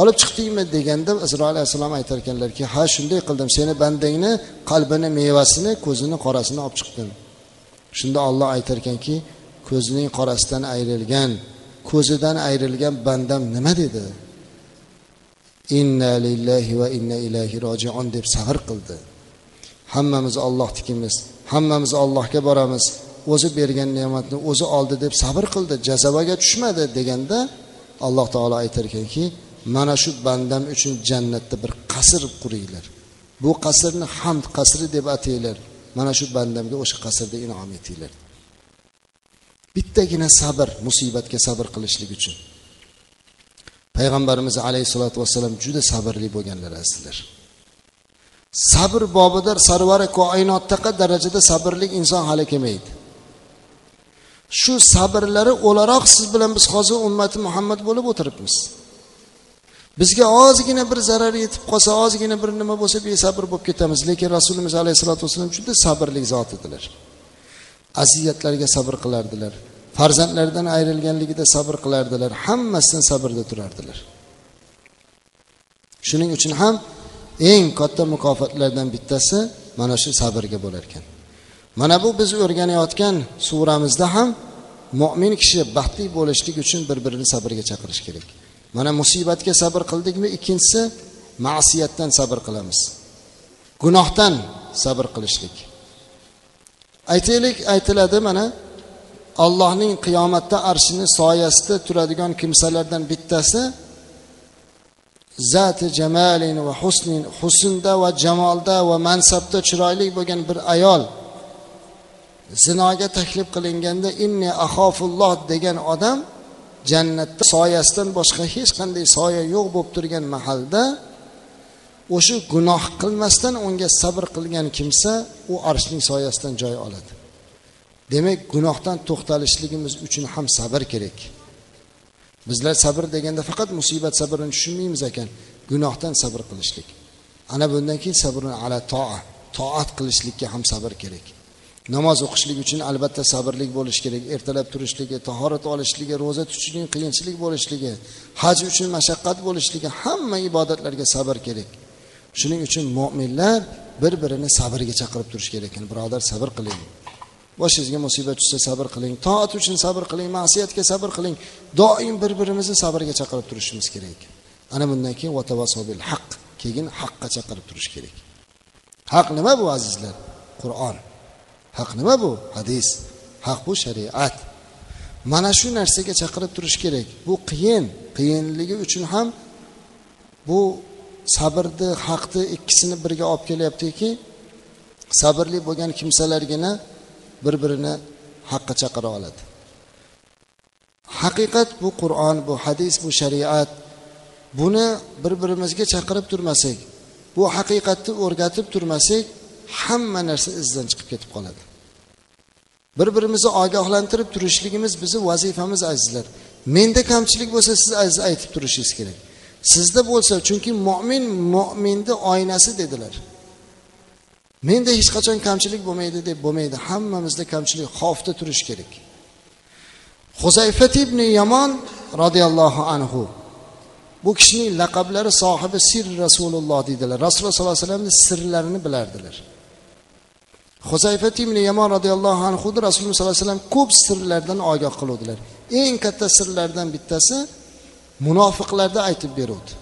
Olib chiqdingmi deganda isroil alayhissalom aytar ekanlarki ha shunday qildim seni bandangni qalbini mevasini ko'zini qorasini olib chiqdim. Shunda olloh aytar ekanki ko'zining qorasidan ayrilgan ko'zidan ayrilgan bandam nima dedi? Inna lillahi va inna ilayhi rojiun deb sabr qildi. Hammamiz ollohnikimiz hammamiz ollohga boramiz. O'zi bergan ne'matni o'zi oldi deb sabr qildi jazavaga tushmadi deganda alloh taolo aytar ekanki mana shu bandam uchun jannatda bir qasr quringlar. Bu qasrni hamd qasri deb atanglar mana shu bandamga o'sha qasrda inom etinglar. Bittagina sabr musibatga sabr qilishlik uchun. Payg'ambarimiz alayhissalotu vassalam juda sabrli bo'lganlar azizlar. Sabr bobida sarvari koinotdaqa darajada sabrli inson hali kelmaydi. Shu sabrlari o'laroq siz bilan biz hozir ummati muhammad bo'lib o'tiribmiz. Bizga ozgina bir zarar yetib qolsa ozgina bir nima bo'lsa besabr bo'lib ketamiz. Lekin rasulimiz alayhissalotu vassalam juda sabrli zot edilar. Aziyatlarga sabr qilardilar. Farzandlaridan ayrilganligida sabr qilardilar. Hammasidan sabrda turardilar. Shuning uchun ham eng katta mukofotlardan bittasi mana shu sabrga bo'lar ekan. Mana bu biz o'rganayotgan suramizda ham mo'min kishi baxtli bo'lishlik uchun bir birini sabrga chaqirish kerak. Mana musibatga sabr qildikmi? Ikkinchisi ma'siyatdan sabr qilamiz. Gunohdan sabr qilishlik. Aytaylik aytiladi mana allohning qiyomatda arshini soyasida turadigan kimsalardan bittasi zati jamalin va husnin husnda va jamolda va mansabda chiroyli bo'lgan bir ayol zinoga taklif qilinganda inni axofulloh degan odam jannatda soyasidan boshqa hech qanday soya yo'q bo'lib turgan mahalda o'sha gunoh qilmasdan unga sabr qilgan kimsa u arshning soyasidan joy oladi. Demak gunohdan to'xtalishligimiz uchun ham sabr kerak. Bizlar sabr deganda faqat musibat sabrini tushunmaymiz ekan gunohdan sabr qilishlik. Ana bundan keyin sabrun ala toa toat qilishlikka ham sabr kerak. Namoz o'qishlik uchun albatta sabrlik bo'lish kerak. Ertalab turishligi tahorat olishligi ro'za tutishlik qiyinchilik bo'lishligi haj uchun mashaqqat bo'lishligi hamma ibodatlarga sabr kerak. Shuning uchun mo'minlar bir birini sabrga chaqirib turish kerak ekan. Birodar sabr qiling. Boshingizga musibat tushsa sabr qiling. Toat uchun sabr qiling. Ma'siyatga sabr qiling. Doim bir birimizni sabrga chaqirib turishimiz kerak. Ana bundan keyin vatavasobil haq keyin haqqa chaqirib turish kerak. Haq nima bu azizlar? Qur'on. Haq nima bu? Hadis. Haq bu shariat. Mana shu narsaga chaqirib turish kerak. Bu qiyin. Qiyinligi uchun ham bu sabrni haqni ikkisini birga olib kelyaptiki sabrli bo'lgan kimsalargina bir birini haqqa chaqira oladi. Haqiqat bu qur'on bu hadis bu shariat buni bir birimizga chaqirib turmasak bu haqiqatni o'rgatib turmasak hamma narsa izdan chiqib ketib qoladi. Bir birimizni ogohlantirib turishligimiz bizni vazifamiz azizlar. Menda kamchilik bo'lsa siz aziz aytib turishingiz kerak. Sizda bo'lsa chunki mo'min mo'minni oynasi dedilar. Menda hech qachon kamchilik bo'lmaydi deb bo'lmaydi. Hammamizda kamchilik xofda turish kerak. Huzayfat ibn yamon roziyallohu anhu bu kishining laqablari sohibi sir rasululloh deydilar rasululloh sollallohu alayhi vasallamni sirlarini bilardilar. Huzayfat ibn yamon roziyallohu anhuni rasululloh sollallohu alayhi vasallam ko'p sirlardan ogoh qiluvdilar. Eng katta sirlardan bittasi munofiqlarda aytib beruvdi.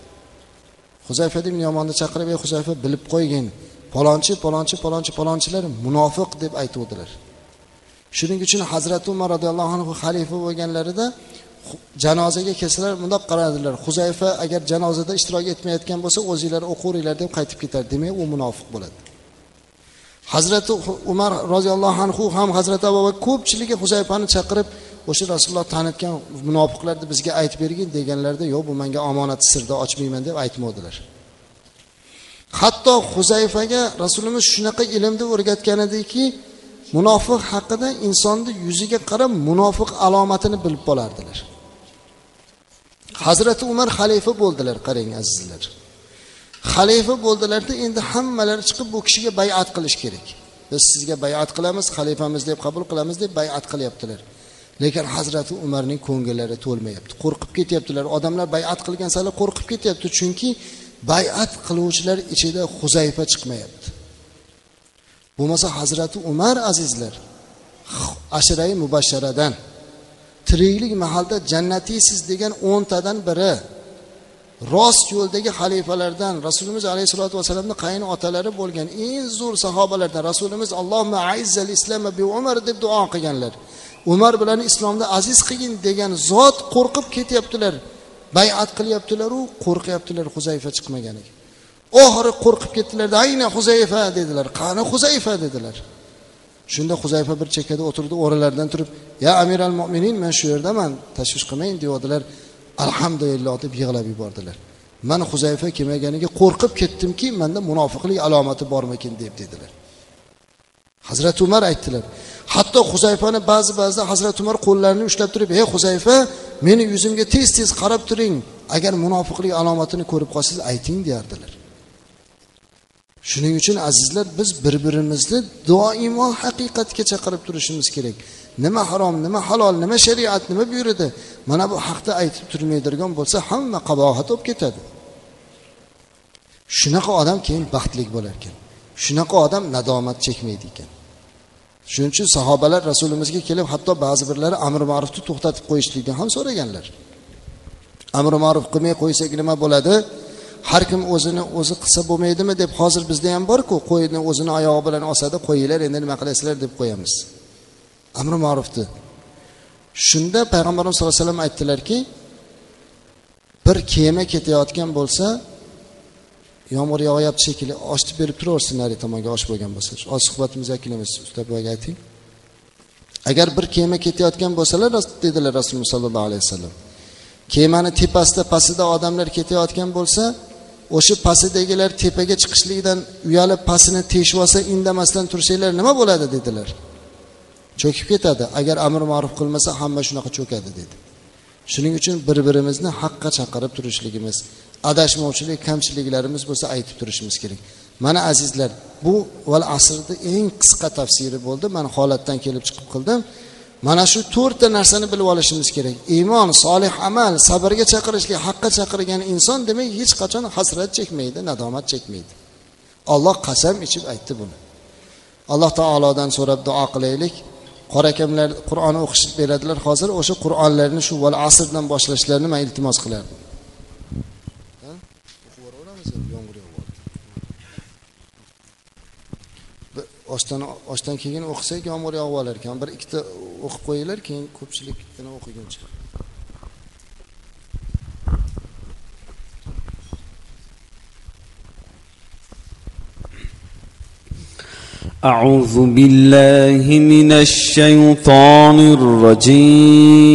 Huzayfa ibn yomonni chaqirib ey huzayfa bilib qo'ygin palonchi palonchi palonchi palonchilar munofiq deb aytuvdilar. Shuning uchun hazrati umar roziyallohu anhu xalifa bo'lganlarida janozaga kelsalar bundoq qaradilar huzayfa agar janozada ishtirok etmayotgan bo'lsa o'zinglar o'qiveringlar deb qaytib ketadi demak u munofiq bo'ladi. Hazrati umar roziyallohu anhu ham hazrati abu bakr ko'pchiligi huzayfani chaqirib o'sha rasululloh tanitgan munofiqlarni bizga aytib bergin deganlarida yo'q bu menga omonat sirda ochmayman deb aytmovdilar hatto huzayfaga rasulimiz shunaqa ilmni o'rgatgan ediki munofiq haqida insonni yuziga qarab munofiq alomatini bilib qolardilar hazrati umar xalifa bo'ldilar qarang azizlar. Xalifa bo'ldilarda endi hammalari chiqib bu kishiga bayat qilish kerak. Biz sizga bayat qilamiz xalifamiz deb qabul qilamiz deb bayat qilyaptilar. Lekin hazrati umarning ko'ngillari to'lmayapti qo'rqib ketyaptilar. Odamlar bayat qilgan sari qo'rqib ketyapti chunki bayat qiluvchilar ichida huzayfa chiqmayapti. Bo'lmasa hazrati umar azizlar ashrai mubashsharadan tiriklik mahalda jannatiysiz degan o'ntadan biri rost yo'ldagi xalifalardan rasulimiz alayhissalotu vassalamni qayin otalari bo'lgan eng zo'r sahobalardan rasulimiz allohma aizzal islama bi umar deb duo qilganlar. Umar bilan islomni aziz qilgin degan zot qo'rqib ketyaptilar. Bayat qilyaptilaru qo'rqyaptilar huzayfa chiqmaganiga. Oxiri qo'rqib ketdilar ayna huzayfa dedilar. Qani huzayfa? dedilar. Shunda huzayfa bir chekkada o'tirdi o'ralaridan turib ya amir al mo'minin men shu yerdaman tashvish qilmang deyodilar alhamdulillah deb yig'lab yubordilar. Man huzayfa kelmaganiga qo'rqib ketdimki manda munofiqlik alomati bormikin deb dedilar. Hazrati umar aytdilar hatto huzayfani ba'zi ba'zida hazrati umar qo'llarini ushlab turib ey huzayfa meni yuzimga tez tez qarab turing agar munofiqlik alomatini ko'rib qolsangiz ayting deyardilar. Shuning uchun azizlar biz bir birimizni doimo haqiqatga chaqirib turishimiz kerak. Nima harom nima halol nima shariat nima buyurdi? Mana bu haqda aytib turmaydigan bo'lsa hamma qabohat bo'lib ketadi. Shunaqa odam keyin baxtli bo'lar ekan. Shunaqa odam nadomat chekmaydi ekan. Shuning uchun sahobalar rasulimizga kelib hatto ba'zi birlari amri ma'rufni to'xtatib qo'yishlikni ham so'raganlar. Amri ma'ruf qilmay qo'ysak nima bo'ladi? Har kim o'zini o'zi qilsa bo'lmaydimi deb hozir bizda ham borku qo'yni o'zini oyog'i bilan osadi qo'yinglar endi nima qilasizlar deb qo'yamiz. Amri ma'rufni shunda payg'ambarimiz sallallohu alayhi vasallam aytdilarki bir kema ketayotgan bo'lsa yomg'ir yog'yapti shekilli ochib berib turaversin narigi tomonga osh bo'lgan bo'lsa. Oz suhbatimizni yakunlaymiz usta buvaga ayting. Agar bir kema ketayotgan bo'lsalar dedilar rasululloh sollallohu alayhi vasallam. Kemani tepasida pastida odamlar ketayotgan bo'lsa o'sha pastidagilar tepaga chiqishlikdan uyalib pastini teshib olsa indamasdan tursanglar nima bo'ladi dedilar. Cho'kib ketadi. Agar amr ma'ruf qilmasa hamma shunaqa cho'kadi dedi. Shuning uchun bir birimizni haqqa chaqirib turishligimiz adashmovchilik kamchiliklarimiz bo'lsa aytib turishimiz kerak. Mana azizlar bu val asrni eng qisqa tafsiri bo'ldi. Man holatdan kelib chiqib qildim. Mana shu to'rtta narsani bilib olishimiz kerak. Iymon solih amal sabrga chaqirishlik haqqa chaqirgan inson demak hech qachon hasrat chekmaydi nadomat chekmaydi. Olloh qasam ichib aytdi buni. Alloh taolodan so'rab duo qilaylik. Qora akamlar qur'on o'qishib beradilar. Hozir o'sha qur'onlarni shu val asrdan boshlashlarini man iltimos qilardim. Oshdan oshdan keyin o'qisak yomg'ir yog'ib olar ekan. Bir ikkita o'qib qo'yinglar keyin ko'pchilik o'qiguncha. أعوذ بالله من الشيطان الرجيم.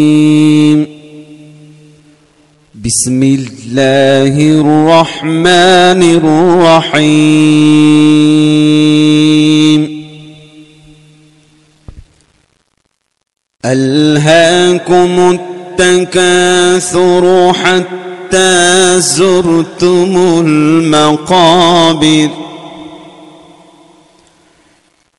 بسم الله الرحمن الرحيم. ألهاكم التكاثر حتى زرتم المقابر.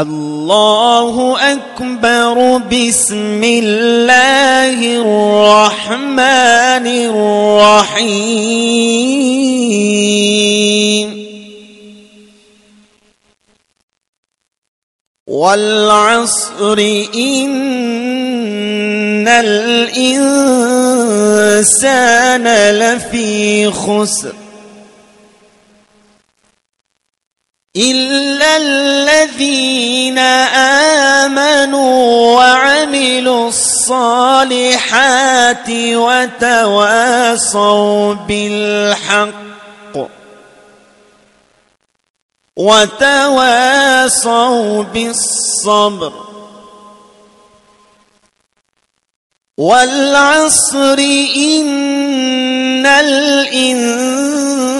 الله أكبر بسم الله الرحمن الرحيم. والعصر إن الإنسان لفي خسر إلا الذين آمنوا وعملوا الصالحات وتواصوا بالحق وتواصوا بالصبر والعصر إن الإنسان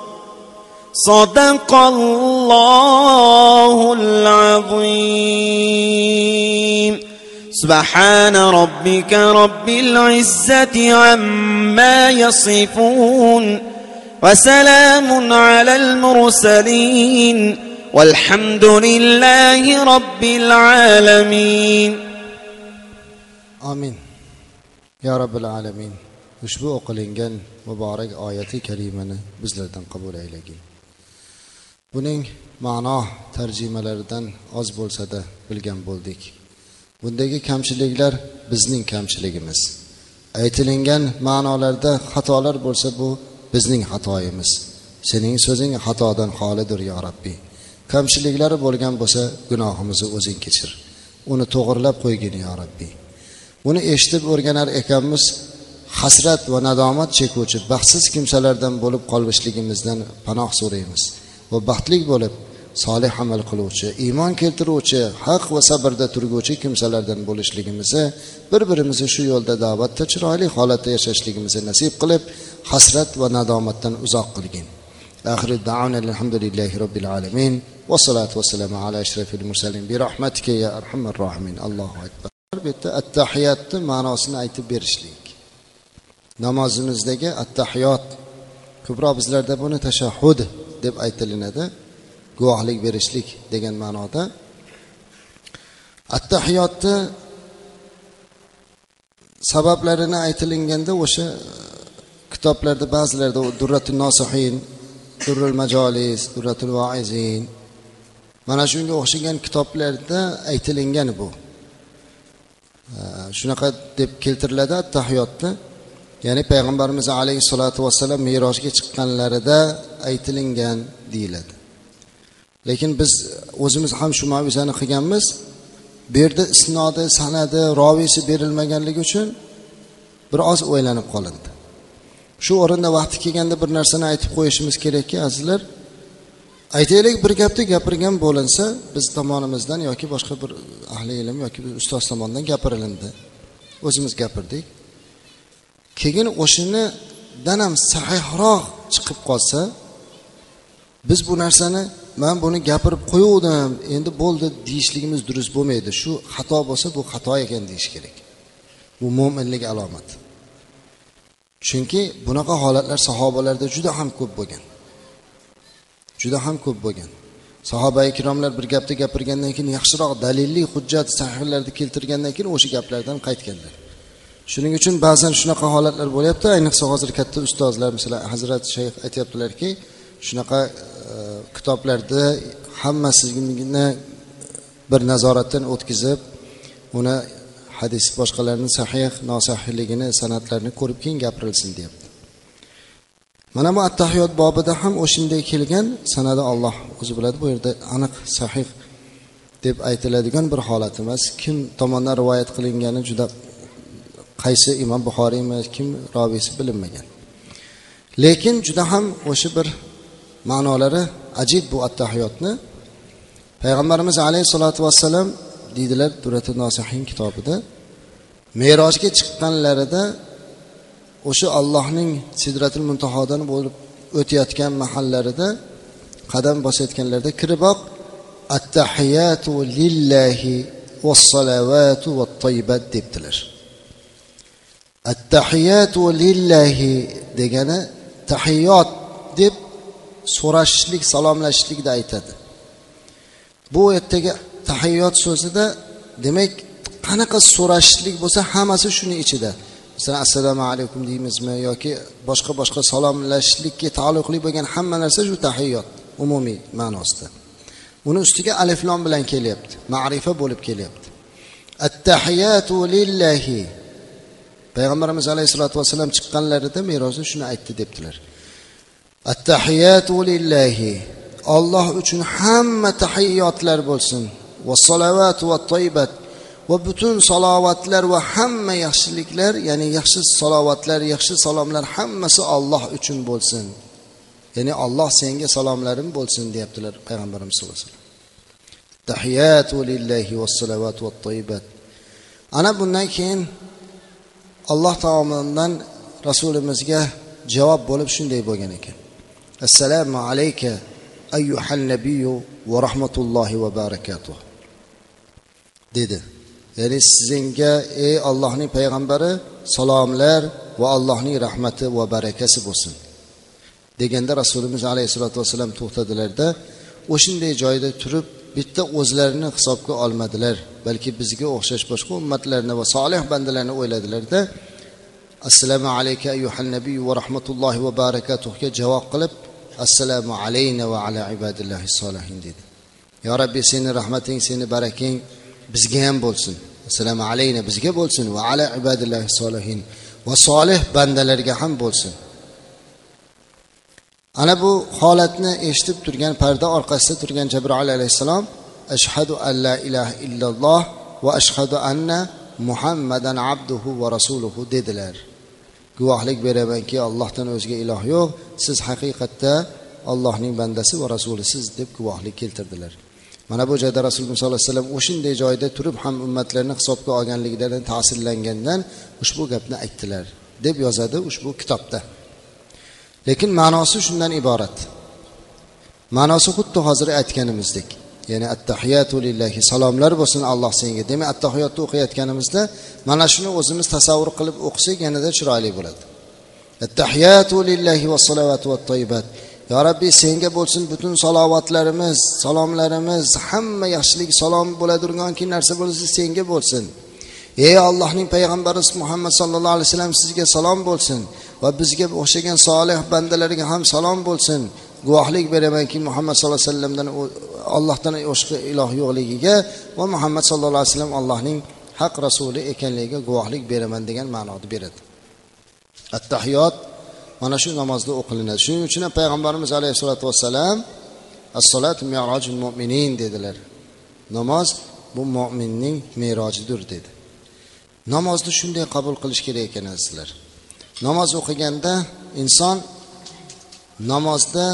صدق الله العظيم. سبحان ربك رب العزة عما يصفون. وسلام على المرسلين. والحمد لله رب العالمين. آمين. يا رب العالمين. اشبه قلنجان مبارك آياتي كريمة. بزلدن قبول إليكي buning ma'no tarjimalaridan oz bo'lsada bilgan bo'ldik. Bundagi kamchiliklar bizning kamchiligimiz. Aytilingan ma'nolarda xatolar bo'lsa bu bizning xatoyimiz. Sening so'zing xatodan xolidir yo rabbiy kamchiliklari bo'lgan bo'lsa gunohimizni o'zing kechir. Uni to'g'irlab qo'ygin yo rabbiy buni eshitib o'rganar ekanmiz hasrat va nadomat chekuvchi baxtsiz kimsalardan bo'lib qolishligimizdan panoh so'raymiz. va baxtli bo'lib solih amal qiluvchi iymon keltiruvchi haq va sabrda turguvchi kimsalardan bo'lishligimizni bir birimizni shu yo'lda da'vatda chiroyli holatda yashashligimizni nasib qilib hasrat va nadomatdan uzoq qilgin آخر الدعوانا الحمد لله رب العالمين والصلاة والسلام على أشرف المرسلين برحمتك يا أرحم الراحمين الله أكبر bitta attahiyatni ma'nosini aytib berishlik namozimizdagi attahiyot ko'proq bizlarda buni tashahhud deb aytilinadi. Guvohlik berishlik degan ma'noda. Attahiyotni sabablarini aytilinganda o'sha kitoblarda ba'zilarda durratul nosihin durrul majolis durratul vaizin mana shunga o'xshagan kitoblarda aytilingan bu. Shunaqa deb keltiriladi attahiyotni. Ya'ni payg'ambarimiz alayhissalotu vassalam merosga chiqqanlarida aytilingan deyiladi. Lekin biz o'zimiz ham shu mavizani qilganmiz. Bu yerda isnodi sanadi roviysi berilmaganligi uchun biroz o'ylanib qolindi. Shu o'rinda vaqti kelganda bir narsani aytib qo'yishimiz kerakki azizlar aytaylik bir gapni gapirgan bo'linsa biz tomonimizdan yoki boshqa bir ahli ilm yoki ustoz tomonidan gapirilindi. O'zimiz gapirdik. Keyin o'shanidan ham sahihroq chiqib qolsa biz bu narsani man buni gapirib qo'yuvdim endi bo'ldi deyishligimiz durust bo'lmaydi. Shu xato bo'lsa bu xato ekan deyish kerak. Bu mo'minlik alomati. Chunki bunaqa holatlar sahobalarda juda ham ko'p bo'lgan. Juda ham ko'p bo'lgan. Sahoba ikromlar bir gapni gapirgandan keyin yaxshiroq dalilli hujjat sahihlarni keltirgandan keyin o'sha gaplardan qaytganlar. Shuning uchun ba'zan shunaqa holatlar bo'lyapti. Ayniqsa hozir katta ustozlar masalan hazrat shayx aytyaptilarki shunaqa e, kitoblarni hammasini bir nazoratdan o'tkazib uni hadis boshqalarni sahih nosahihligini san'atlarini ko'rib keyin gapirilsin deyapti. Mana bu attahiyot bobida ham o'shanday kelgan sanada olloh o'zi biladi bu yerda aniq sahih deb aytiladigan bir holat emas. Kim tomonidan rivoyat qilingani juda qaysi imom buxoriymi kim robiysi bilinmagan. Lekin juda ham o'sha bir ma'nolari ajib bu attahiyotni. Payg'ambarimiz alayhissalotu vassalam deydilar durati nosihin kitobida merojga chiqqanlarida o'sha allohning sidratil muntahodan bo'lib o'tayotgan mahallarida qadam bosayotganlarida kiriboq attahiyatu lillahi vassalavatu vattaybat debdilar. Attahiyatu lillahi degani tahiyot deb so'rashishlik salomlashishlikda aytadi. Bu yerdagi tahiyot so'zida demak qanaqa so'rashishlik bo'lsa hammasi shuni ichida. Masalan assalomu alaykum deymizmi yoki boshqa boshqa salomlashishlikka taalluqli bo'lgan hamma narsa shu tahiyot umumiy ma'nosida. Uni ustiga aliflom bilan kelyapti ma'rifa bo'lib kelyapti. Attahiyatu lillahi payg'ambarimiz alayhissalotu vassalam chiqqanlarida merosni shuni aytdi debdilar. Attahiyatu lillahi. Olloh uchun hamma tahiyyotlar bo'lsin. Va salovat va toibat va butun salovatlar va hamma yaxshiliklar ya'ni yaxshi salovatlar yaxshi salomlar hammasi olloh uchun bo'lsin. Ya'ni olloh senga salomlarim bo'lsin deyaptilar payg'ambarimiz sallallohu alayhi vasallam. Tahiyatu lillahi vassalavatu vattoyibat ana bundan keyin alloh taolodan rasulimizga javob bo'lib shunday bo'lgan ekan. Assalomu alayka ayyuhan nabiyu va rahmatullohi va barakatuh. Dedi. Ya'ni sizga ey allohning payg'ambari salomlar va allohning rahmati va barakasi bo'lsin. Deganda rasulimiz alayhissalotu vassalam to'xtadilarda o'shanday joyda turib bitta o'zlarini hisobga olmadilar. Balki bizga o'xshash boshqa ummatlarni va solih bandalarni o'yladilarda assalomu alayka ayyuhan nabiy va rahmatullohi va barakatuhga javob qilib assalomu alayna va ala ibadillahi solihin dedi. Yo robbi seni rahmating seni barakang bizga ham bo'lsin. Assalomu alayna bizga bo'lsin va ala ibadillahi solihin va solih bandalarga ham bo'lsin. Ana bu holatni eshitib turgan parda orqasida turgan jabroil alayhissalom ashhadu an la ilaha illalloh va ashhadu anna muhammadan abduhu va rasuluhu dedilar guvohlik beramanki allohdan o'zga iloh yo'q siz haqiqatda allohning bandasi va rasulisiz deb guvohlik keltirdilar mana bu joyda rasululloh sollallohu alayhi vasallam o'shanday joyda turib ham ummatlarni hisobga olganliklaridan ta'sirlangandan ushbu gapni aytdilar deb yozadi ushbu kitobda lekin ma'nosi shundan iborat ma'nosi xuddi hozir aytganimizdek. Ya'ni attahiyatu lillahi salomlar bo'lsin alloh senga. Demak attahiyotni o'qiyotganimizda mana shuni o'zimiz tasavvur qilib o'qisak yanada chiroyli bo'ladi. Attahiyatu lillahi va salavatu va toibat yo rabbiy senga bo'lsin butun salovatlarimiz salomlarimiz hamma yaxshilik salom bo'ladiganki narsa bo'lsa senga bo'lsin. Ey allohning payg'ambari muhammad sallallohu alayhi vasallam sizga salom bo'lsin va bizga o'xshagan solih bandalarga ham salom bo'lsin. Guvohlik beramanki muhammad sallallohu alayhi vasallamdan allohdan boshqa iloh yo'qligiga va muhammad sallallohu alayhi vasallam allohning haq rasuli ekanligiga guvohlik beraman degan ma'noni beradi. Attahiyot mana shu namozda o'qilinadi. Shuning uchun ham payg'ambarimiz alayhissalotu vassalam assolatu merojul mo'minin dedilar. Namoz bu mo'minning merojidir dedi. Namozni shunday qabul qilish kerak ekan azizlar. Namoz o'qiganda inson namozda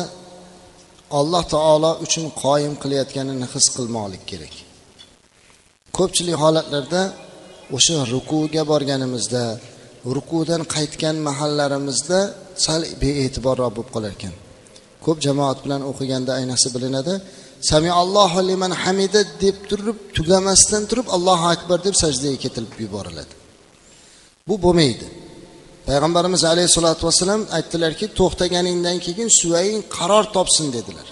alloh taolo uchun qoyim qilayotganini his qilmoqlik kerak. Ko'pchilik holatlarda o'sha rukuga borganimizda rukudan qaytgan mahallarimizda sal bee'tiborroq bo'lib qolar ekan. Ko'p jamoat bilan o'qiganda ayniqsa bilinadi. Samiallohu liman hamida deb turib tugamasdan turib allohu akbar deb sajdaga ketilib yuboriladi. Bu bo'lmaydi. Payg'ambarimiz alayhissalotu vassalam aytdilarki to'xtaganingdan keyin suvaying qaror topsin dedilar.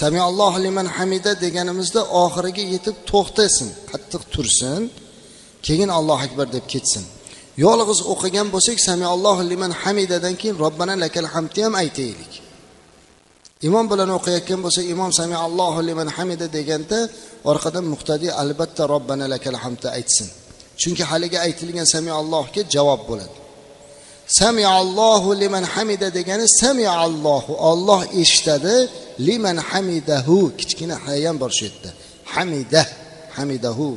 Samiallohu liman hamida deganimizda oxiriga yetib to'xtasin qattiq tursin keyin allohu akbar deb ketsin. Yolg'iz o'qigan bo'lsak samiallohu liman hamidadan keyin robbana lakal hamdni ham aytaylik. Imom bilan o'qiyotgan bo'lsak imom samiallohu liman hamida deganda orqadan muqtadiy albatta robbana lakal hamdni aytsin. Chunki haligi aytilgan samiallohga javob bo'ladi. Samiallohu liman hamida degani samiallohu olloh eshitadi liman hamidahu. Kichkina hayam bor shu yerda. Hamida hamidahu.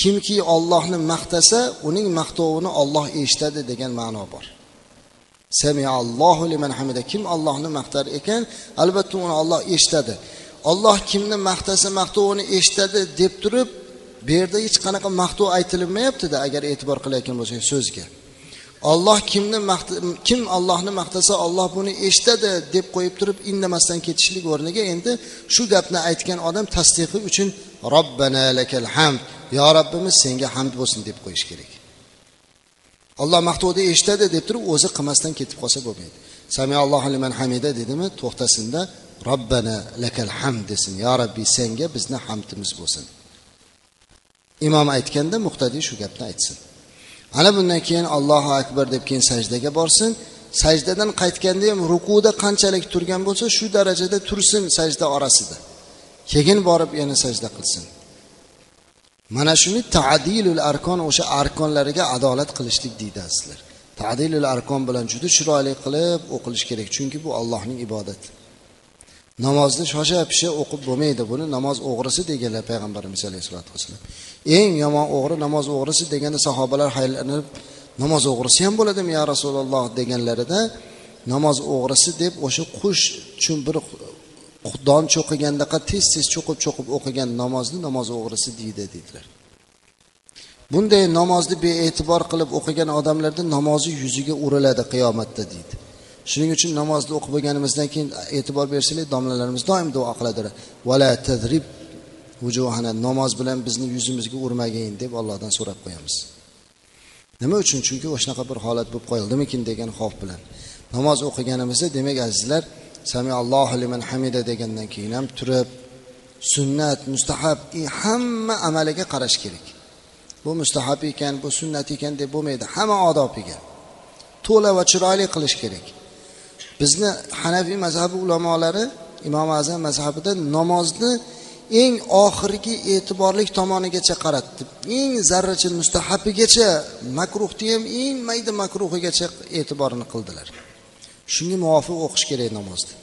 Kimki ollohni maqtasa uning maqtovini olloh eshitadi degan ma'no bor. Samiallohu liman hamida. Kim ollohni maqtar ekan albatta uni olloh eshitadi. Olloh kimni maqtasa maqtovini eshitadi deb turib bu yerda hech qanaqa maqtov aytilmayaptida agar e'tibor qilayotgan bo'lsangiz so'zga. Olloh kimni kim ollohni maqtasa olloh buni eshitadi deb qo'yib turib indamasdan ketishlik o'rniga endi shu gapni aytgan odam tasdiqi uchun robbana lakal hamd yo robbimiz senga hamd bo'lsin deb qo'yish kerak. Olloh maqtovni eshitadi deb turib o'zi qilmasdan ketib qolsa bo'lmaydi. Samiallohu liman hamida dedimi to'xtasinda robbana lakal hamd desin. Yo robbiy senga bizni hamdimiz bo'lsin. Imom aytganda muqtadiy shu gapni aytsin. Ana bundan keyin allohu akbar deb keyin sajdaga borsin. Sajdadan qaytganda ham rukuda qanchalik turgan bo'lsa shu darajada tursin sajda orasida. Keyin borib yana sajda qilsin. Mana shuni tadilul arkon o'sha arkonlariga adolat qilishlik deydi azizlar. Tadilul arkon bilan juda chiroyli qilib o'qilishi kerak. Chunki bu allohning ibodati. Namozni shosha pisha o'qib bo'lmaydi. Buni namoz o'g'risi deganlar payg'ambarimiz alayhissalotu vassalam eng yomon o'g'ri namoz o'g'risi deganda sahobalar haylanib namoz o'g'risi ham bo'ladimi ya rasululloh? deganlarida namoz o'g'risi deb o'sha qush uchun bir don cho'qigandaqa tez tez cho'qib cho'qib o'qigan namozni namoz o'g'risi deydi deydilar bunday namozni bee'tibor qilib o'qigan odamlarda namozi yuziga uriladi qiyomatda deydi. Shuning uchun namozni o'qib bo'lganimizdan keyin e'tibor bersanglar domlalarimiz doim duo qiladilar. Vala tadrib vujuhana namoz bilan bizni yuzimizga urmagin deb allohdan so'rab qo'yamiz. Nima uchun? Chunki o'shanaqa bir holat bo'lib qoldimikin degan xavf bilan. Namoz o'qiganimizda demak azizlar sami allohu liman hamida degandan keyin ham turib sunnat mustahab hamma amaliga qarash kerak. Bu mustahab ekan bu sunnat ekan deb bo'lmaydi hamma odobiga to'la va chiroyli qilish kerak. Bizni hanafiy mazhabi ulamolari imom azam mazhabida namozni eng oxirgi e'tiborlik tomonigacha qaratdi. Eng zarracha mustahabigacha makruhni ham eng mayda makruhigacha e'tiborini qildilar. Shunga muvofiq o'qish kerak namozni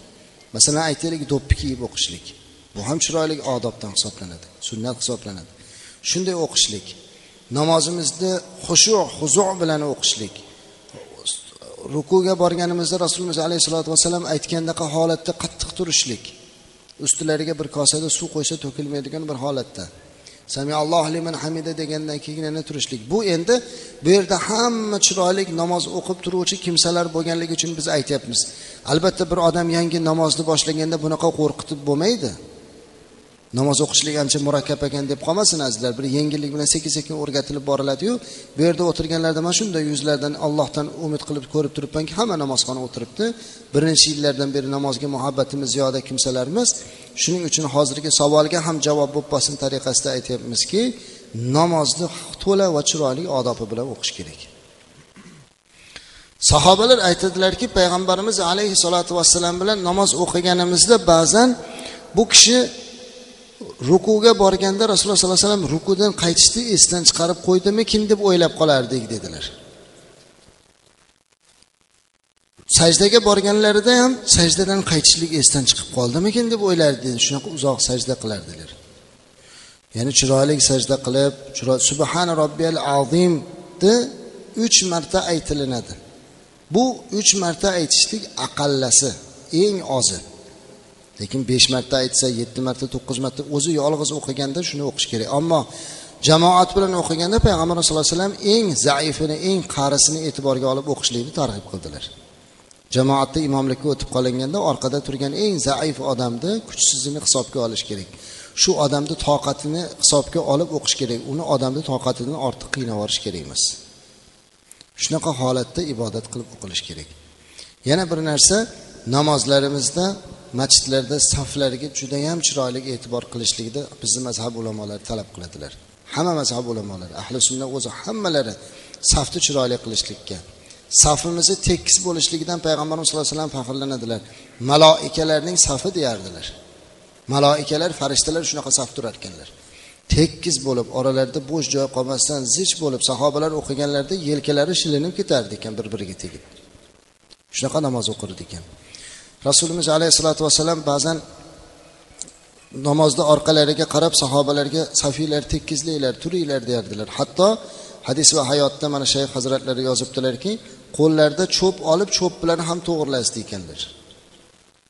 masalan aytaylik do'ppi kiyib o'qishlik. Bu ham chiroyli odobdan hisoblanadi sunnat hisoblanadi. Shunday o'qishlik namozimizni xushu huzu bilan o'qishlik rukuga borganimizda rasulimiz alayhissalotu vassalam aytgandaqa holatda qattiq turishlik. Ustilariga bir kosada suv qo'ysa to'kilmaydigan bir holatda. Samialloh liman hamida degandan keyin yana turishlik. Bu endi bu yerda hamma chiroyli namoz o'qib turuvchi kimsalar bo'lganligi uchun biz aytyapmiz. Albatta bir odam yangi namozni boshlaganda bunaqa qo'rqitib bo'lmaydi. Namoz o'qishlik ancha murakkab ekan deb qolmasin azizlar. Bir yengillik bilan sekin sekin o'rgatilib boriladiyu. Bu yerda o'tirganlarda mana shunday yuzlardan allohdan umid qilib ko'rib turibmanki hamma namozxona o'tiribdi. Birinchi yillardan beri namozga muhabbatimiz ziyoda kimsalarmiz shuning uchun hozirgi savolga ham javob bo'lib qolsin tariqasida aytyapmizki namozni to'la va chiroyli odobi bilan o'qish kerak. Sahobalar aytadilarki payg'ambarimiz alayhissalotu vassalam bilan namoz o'qiganimizda ba'zan bu kishi rukuga borganda rasululloh sollallohu alayhi vasallam rukudan qaytishni esdan chiqarib qo'ydimikin deb o'ylab qolardik dedilar. Sajdaga borganlarida ham sajdadan qaytishlik esdan chiqib qoldimikin deb o'ylardi shunaqa uzoq sajda qilardilar ya'ni chiroyli sajda qilib subhana robbiyal azimni uch marta aytilinadi. Bu uch marta aytishlik aqallasi eng ozi. Lekin besh marta aytsa yetti marta to'qqiz marta o'zi yolg'iz o'qiganda shuni o'qish kerak. Ammo jamoat bilan o'qiganda payg'ambar sallallohu alayhi vasallam eng zaifini eng qarisini e'tiborga olib o'qishlikni targ'ib qildilar. Jamoatda imomlikka o'tib qolinganda orqada turgan eng zaif odamni kuchsizini hisobga olish kerak. Shu odamni toqatini hisobga olib o'qish kerak uni odamni toqatidan ortiq qiynab yuborish kerak emas. Shunaqa holatda ibodat qilib o'qilish kerak. Yana bir narsa namozlarimizda masjidlarda saflarga judayam chiroyli e'tibor qilishlikni bizni mazhab ulamolari talab qiladilar. Hamma mazhab ulamolari ahli sunna o'zi hammalari safni chiroyli qilishlikka safimizni tekis bo'lishligidan payg'ambarimiz sallallohu alayhi vasallam faxrlanadilar. Maloikalarning safi deyardilar. Maloikalar farishtalar shunaqa saf turar ekanlar tekis bo'lib oralarida bo'sh joy qolmasdan zich bo'lib sahobalar o'qiganlarida yelkalari shilinib ketardi ekan bir biriga tegib. Shunaqa namoz o'qirdi ekan. Rasulimiz alayhissalotu vassalam ba'zan namozni orqalariga qarab sahobalarga safiylar tekkizlanglar turinglar derdilar hatto hadis va hayotda mana shayx hazratlari yozibdilarki qo'llarida cho'p olib cho'p bilan ham to'g'irlasdi ekanlar.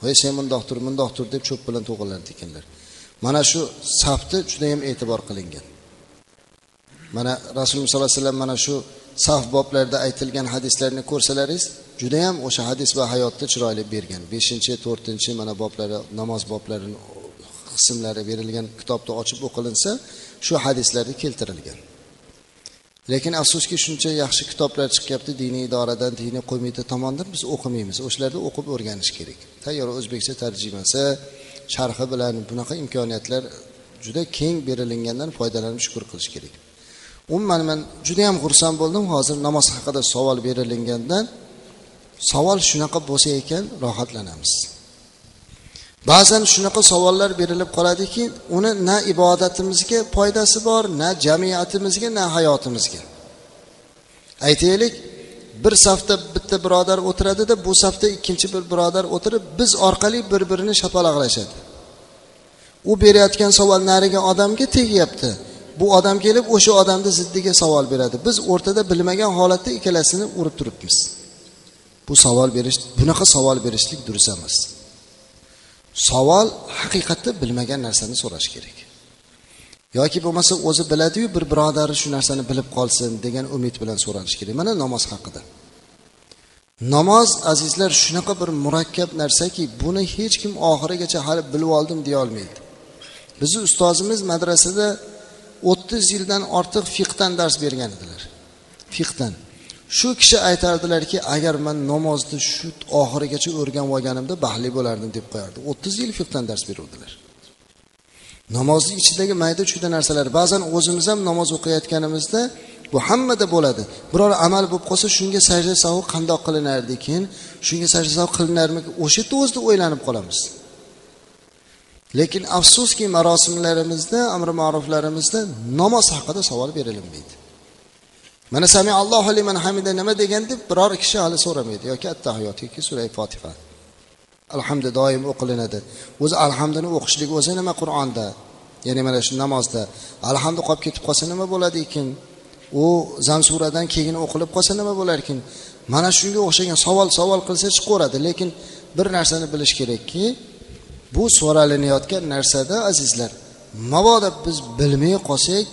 Voy sen mundoq tur mundoq tur deb cho'p bilan to'g'irlardi ekanlar. Mana shu safni judayam e'tibor qilingan. Mana rasululloh sollallohu alayhi vasallam mana shu saf boblarida aytilgan hadislarni ko'rsalaringiz judayam o'sha hadis va hayotda chiroyli bergan. Beshinchi to'rtinchi mana boblari namoz boblarini qismlari berilgan kitobni ochib o'qilinsa shu hadislarda keltirilgan. Lekin afsuski shuncha yaxshi kitoblar chiqyapti diniy idoradan diniy qo'mita tomonidan biz o'qimaymiz. O'shalarni o'qib o'rganish kerak. Tayyor o'zbekcha tarjimasi sharhi bilan bunaqa imkoniyatlar juda keng berilingandan foydalanib shukur qilish kerak. Umuman man judayam xursand bo'ldim. Hozir namoz haqida savol berilingandan savol shunaqa bo'lsa ekan rohatlanamiz. Ba'zan shunaqa savollar berilib qoladiki uni na ibodatimizga foydasi bor na jamiyatimizga na hayotimizga. Aytaylik bir safda bitta birodar o'tiradida bu safda ikkinchi bir birodar o'tirib biz orqali bir birini shapaloqlashadi. U berayotgan savol narigi odamga tegyapti bu odam kelib o'sha odamni ziddiga savol beradi. Biz o'rtada bilmagan holatda ikkalasini urib turibmiz. Bu savol berish bunaqa savol berishlik durust emas. Savol haqiqatda bilmagan narsani so'rash kerak. Yoki bo'lmasa o'zi biladiyu bir birodari shu narsani bilib qolsin degan umid bilan so'ralishi kerak. Mana namoz haqida. Namoz azizlar shunaqa bir murakkab narsaki buni hech kim oxirigacha hali bilib oldim deya olmaydi. Bizni ustozimiz madrasada o'ttiz yildan ortiq fiqdan dars bergan edilar. Fiqdan shu kishi aytardilarki agar man namozni shu oxirigacha o'rganib olganimda baxtli bo'lardim deb qo'yardi. O'ttiz yil fiqdan dars beruvdilar. Namozni ichidagi mayda chuyda narsalar ba'zan o'zimiz ham namoz o'qiyotganimizda bu hammada bo'ladi. Biror amal bo'lib qolsa shunga sajda sahu qandoq keyin shunga sajda sahu qilinarmikan o'sha yerda o'zida o'ylanib qolamiz. Lekin afsuski marosimlarimizda amri ma'ruflarimizda namoz haqida savol berilmaydi. Mana sami allohu liman hamida nima degan deb biror kishi hali so'ramaydi. Yoki attahiyot yoki sura fotiha alhamdu doim o'qilinadi. O'zi alhamduni o'qishlik o'zi nima qur'onda? Ya'ni mana shu namozda. Alhamdu qolib ketib qolsa nima bo'ladi ekan? U zam suradan keyin o'qilib qolsa nima bo'lar ekan? Mana shunga o'xshagan savol savol qilsa chiqaveradi. Lekin bir narsani bilish kerakki bu so'ralinayotgan narsada azizlar mabodo biz bilmay qolsak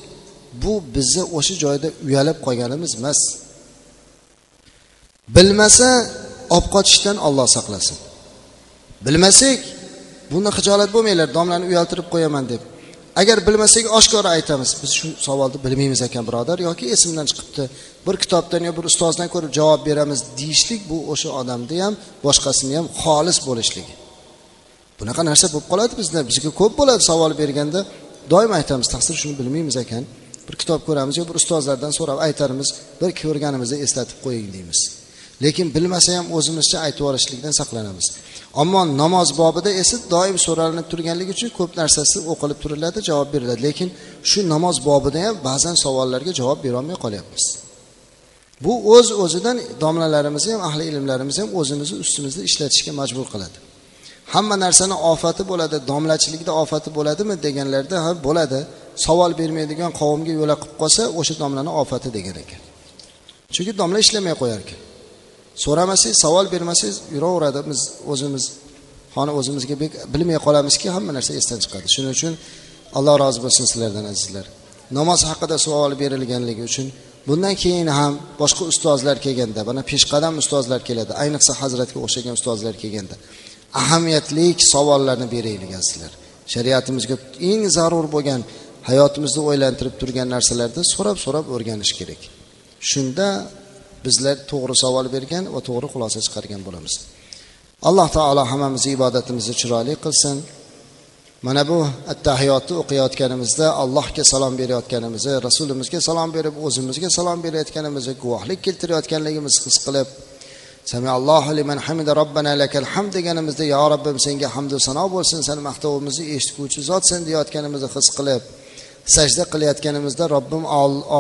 bu bizni o'sha joyda uyalib qolganimiz emas. Bilmasa olib qochishdan olloh saqlasin. Bilmasak bunda xijolat bo'lmanglar domlani uyaltirib qo'yaman deb. Agar bilmasak oshkora aytamiz biz shu savolni bilmaymiz ekan birodar yoki esimdan chiqibdi. Bir kitobdan yo bir ustozdan ko'rib javob beramiz deyishlik bu o'sha odamni ham boshqasini ham xolis bo'lishligi. Bunaqa narsa bo'lib qoladi bizda bizga ko'p bo'ladi savol berganda. Doim aytamiz taqsir shuni bilmaymiz ekan. Bir kitob ko'ramiz yo bir ustozlardan so'rab aytarmiz bir ko'rganimizni eslatib qo'ying deymiz. Lekin bilmasa ham o'zimizcha aytib yuborishlikdan saqlanamiz. Ammo namoz bobida esa doim so'ralinib turganligi uchun ko'p narsasi o'qilib turiladi javob beriladi. Lekin shu namoz bobida ham ba'zan savollarga javob berolmay qolyapmiz. Bu o'z öz o'zidan domlalarimizni ham ahli ilmlarimiz ham o'zimizni ustimizda ishlatishga majbur qiladi. Hamma narsani ofati bo'ladi domlachilikda ofati bo'ladimi deganlarda ha bo'ladi. Savol bermaydigan qavmga yo'la qilib qolsa o'sha domlani ofati degan ekan. Chunki domla ishlamay qo'yar ekan. So'ramasangiz savol bermasangiz yuraveradi. Biz o'zimiz xoni o'zimizga bilmay qolamizki hamma narsa esdan chiqadi. Shuning uchun alloh rozi bo'lsin sizlardan azizlar. Namoz haqida savol berilganligi uchun bundan keyin ham boshqa ustozlar kelganda mana peshqadam ustozlar keladi. Ayniqsa hazratga o'xshagan ustozlar kelganda ahamiyatli savollarni beraylik azizlar. Shariatimizga eng zarur bo'lgan hayotimizni o'ylantirib turgan narsalarni so'rab so'rab o'rganish kerak. Shunda bizlar to'g'ri savol bergan va to'g'ri xulosa chiqargan bo'lamiz. Alloh taolo hammamizni ibodatimizni chiroyli qilsin. Mana bu attahiyotni o'qiyotganimizda allohga salom berayotganimizni rasulimizga salom berib o'zimizga salom berayotganimizni guvohlik keltirayotganligimizni his qilib samiallohu liman hamida robbana lakal hamd deganimizda yo robbim senga hamdu sano bo'lsin sani maqtovimizni eshitguvchi zotsan deyotganimizni his qilib sajda qilayotganimizda robbim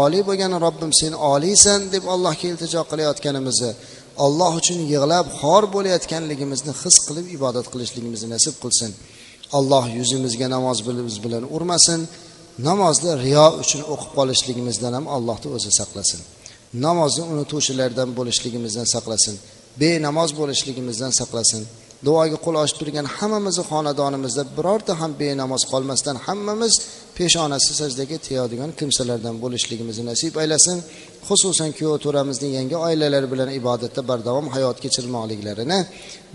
oliy bo'lgan robbim sen oliysan deb allohga iltijo qilayotganimizni alloh uchun yig'lab xor bo'layotganligimizni his qilib ibodat qilishligimizni nasib qilsin. Alloh yuzimizga namoz bilimiz bilan urmasin. Namozni riyo uchun o'qib qolishligimizdan ham allohni o'zi saqlasin. Namozni unutuvchilardan bo'lishligimizdan saqlasin. Benamoz bo'lishligimizdan saqlasin. Duoga qo'l ochib turgan hammamizni xonadonimizda birorta ham benamoz qolmasdan hammamiz peshonasi sajdaga tegadigan kimsalardan bo'lishligimizni nasib aylasin xususan kuyov to'ramizning yangi oilalari bilan ibodatda bardavom hayot kechirmoqliklarini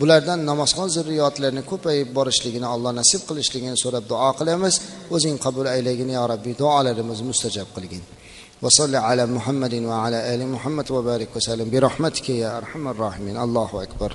bulardan namozxon zurriyotlarini ko'payib borishligini alloh nasib qilishligini so'rab duo qilamiz o'zing qabul aylagin yo robbiy duolarimizni mustajab qilgin وصل على محمد وعلى آل محمد وبارك وسلم برحمتك يا أرحم الراحمين الله أكبر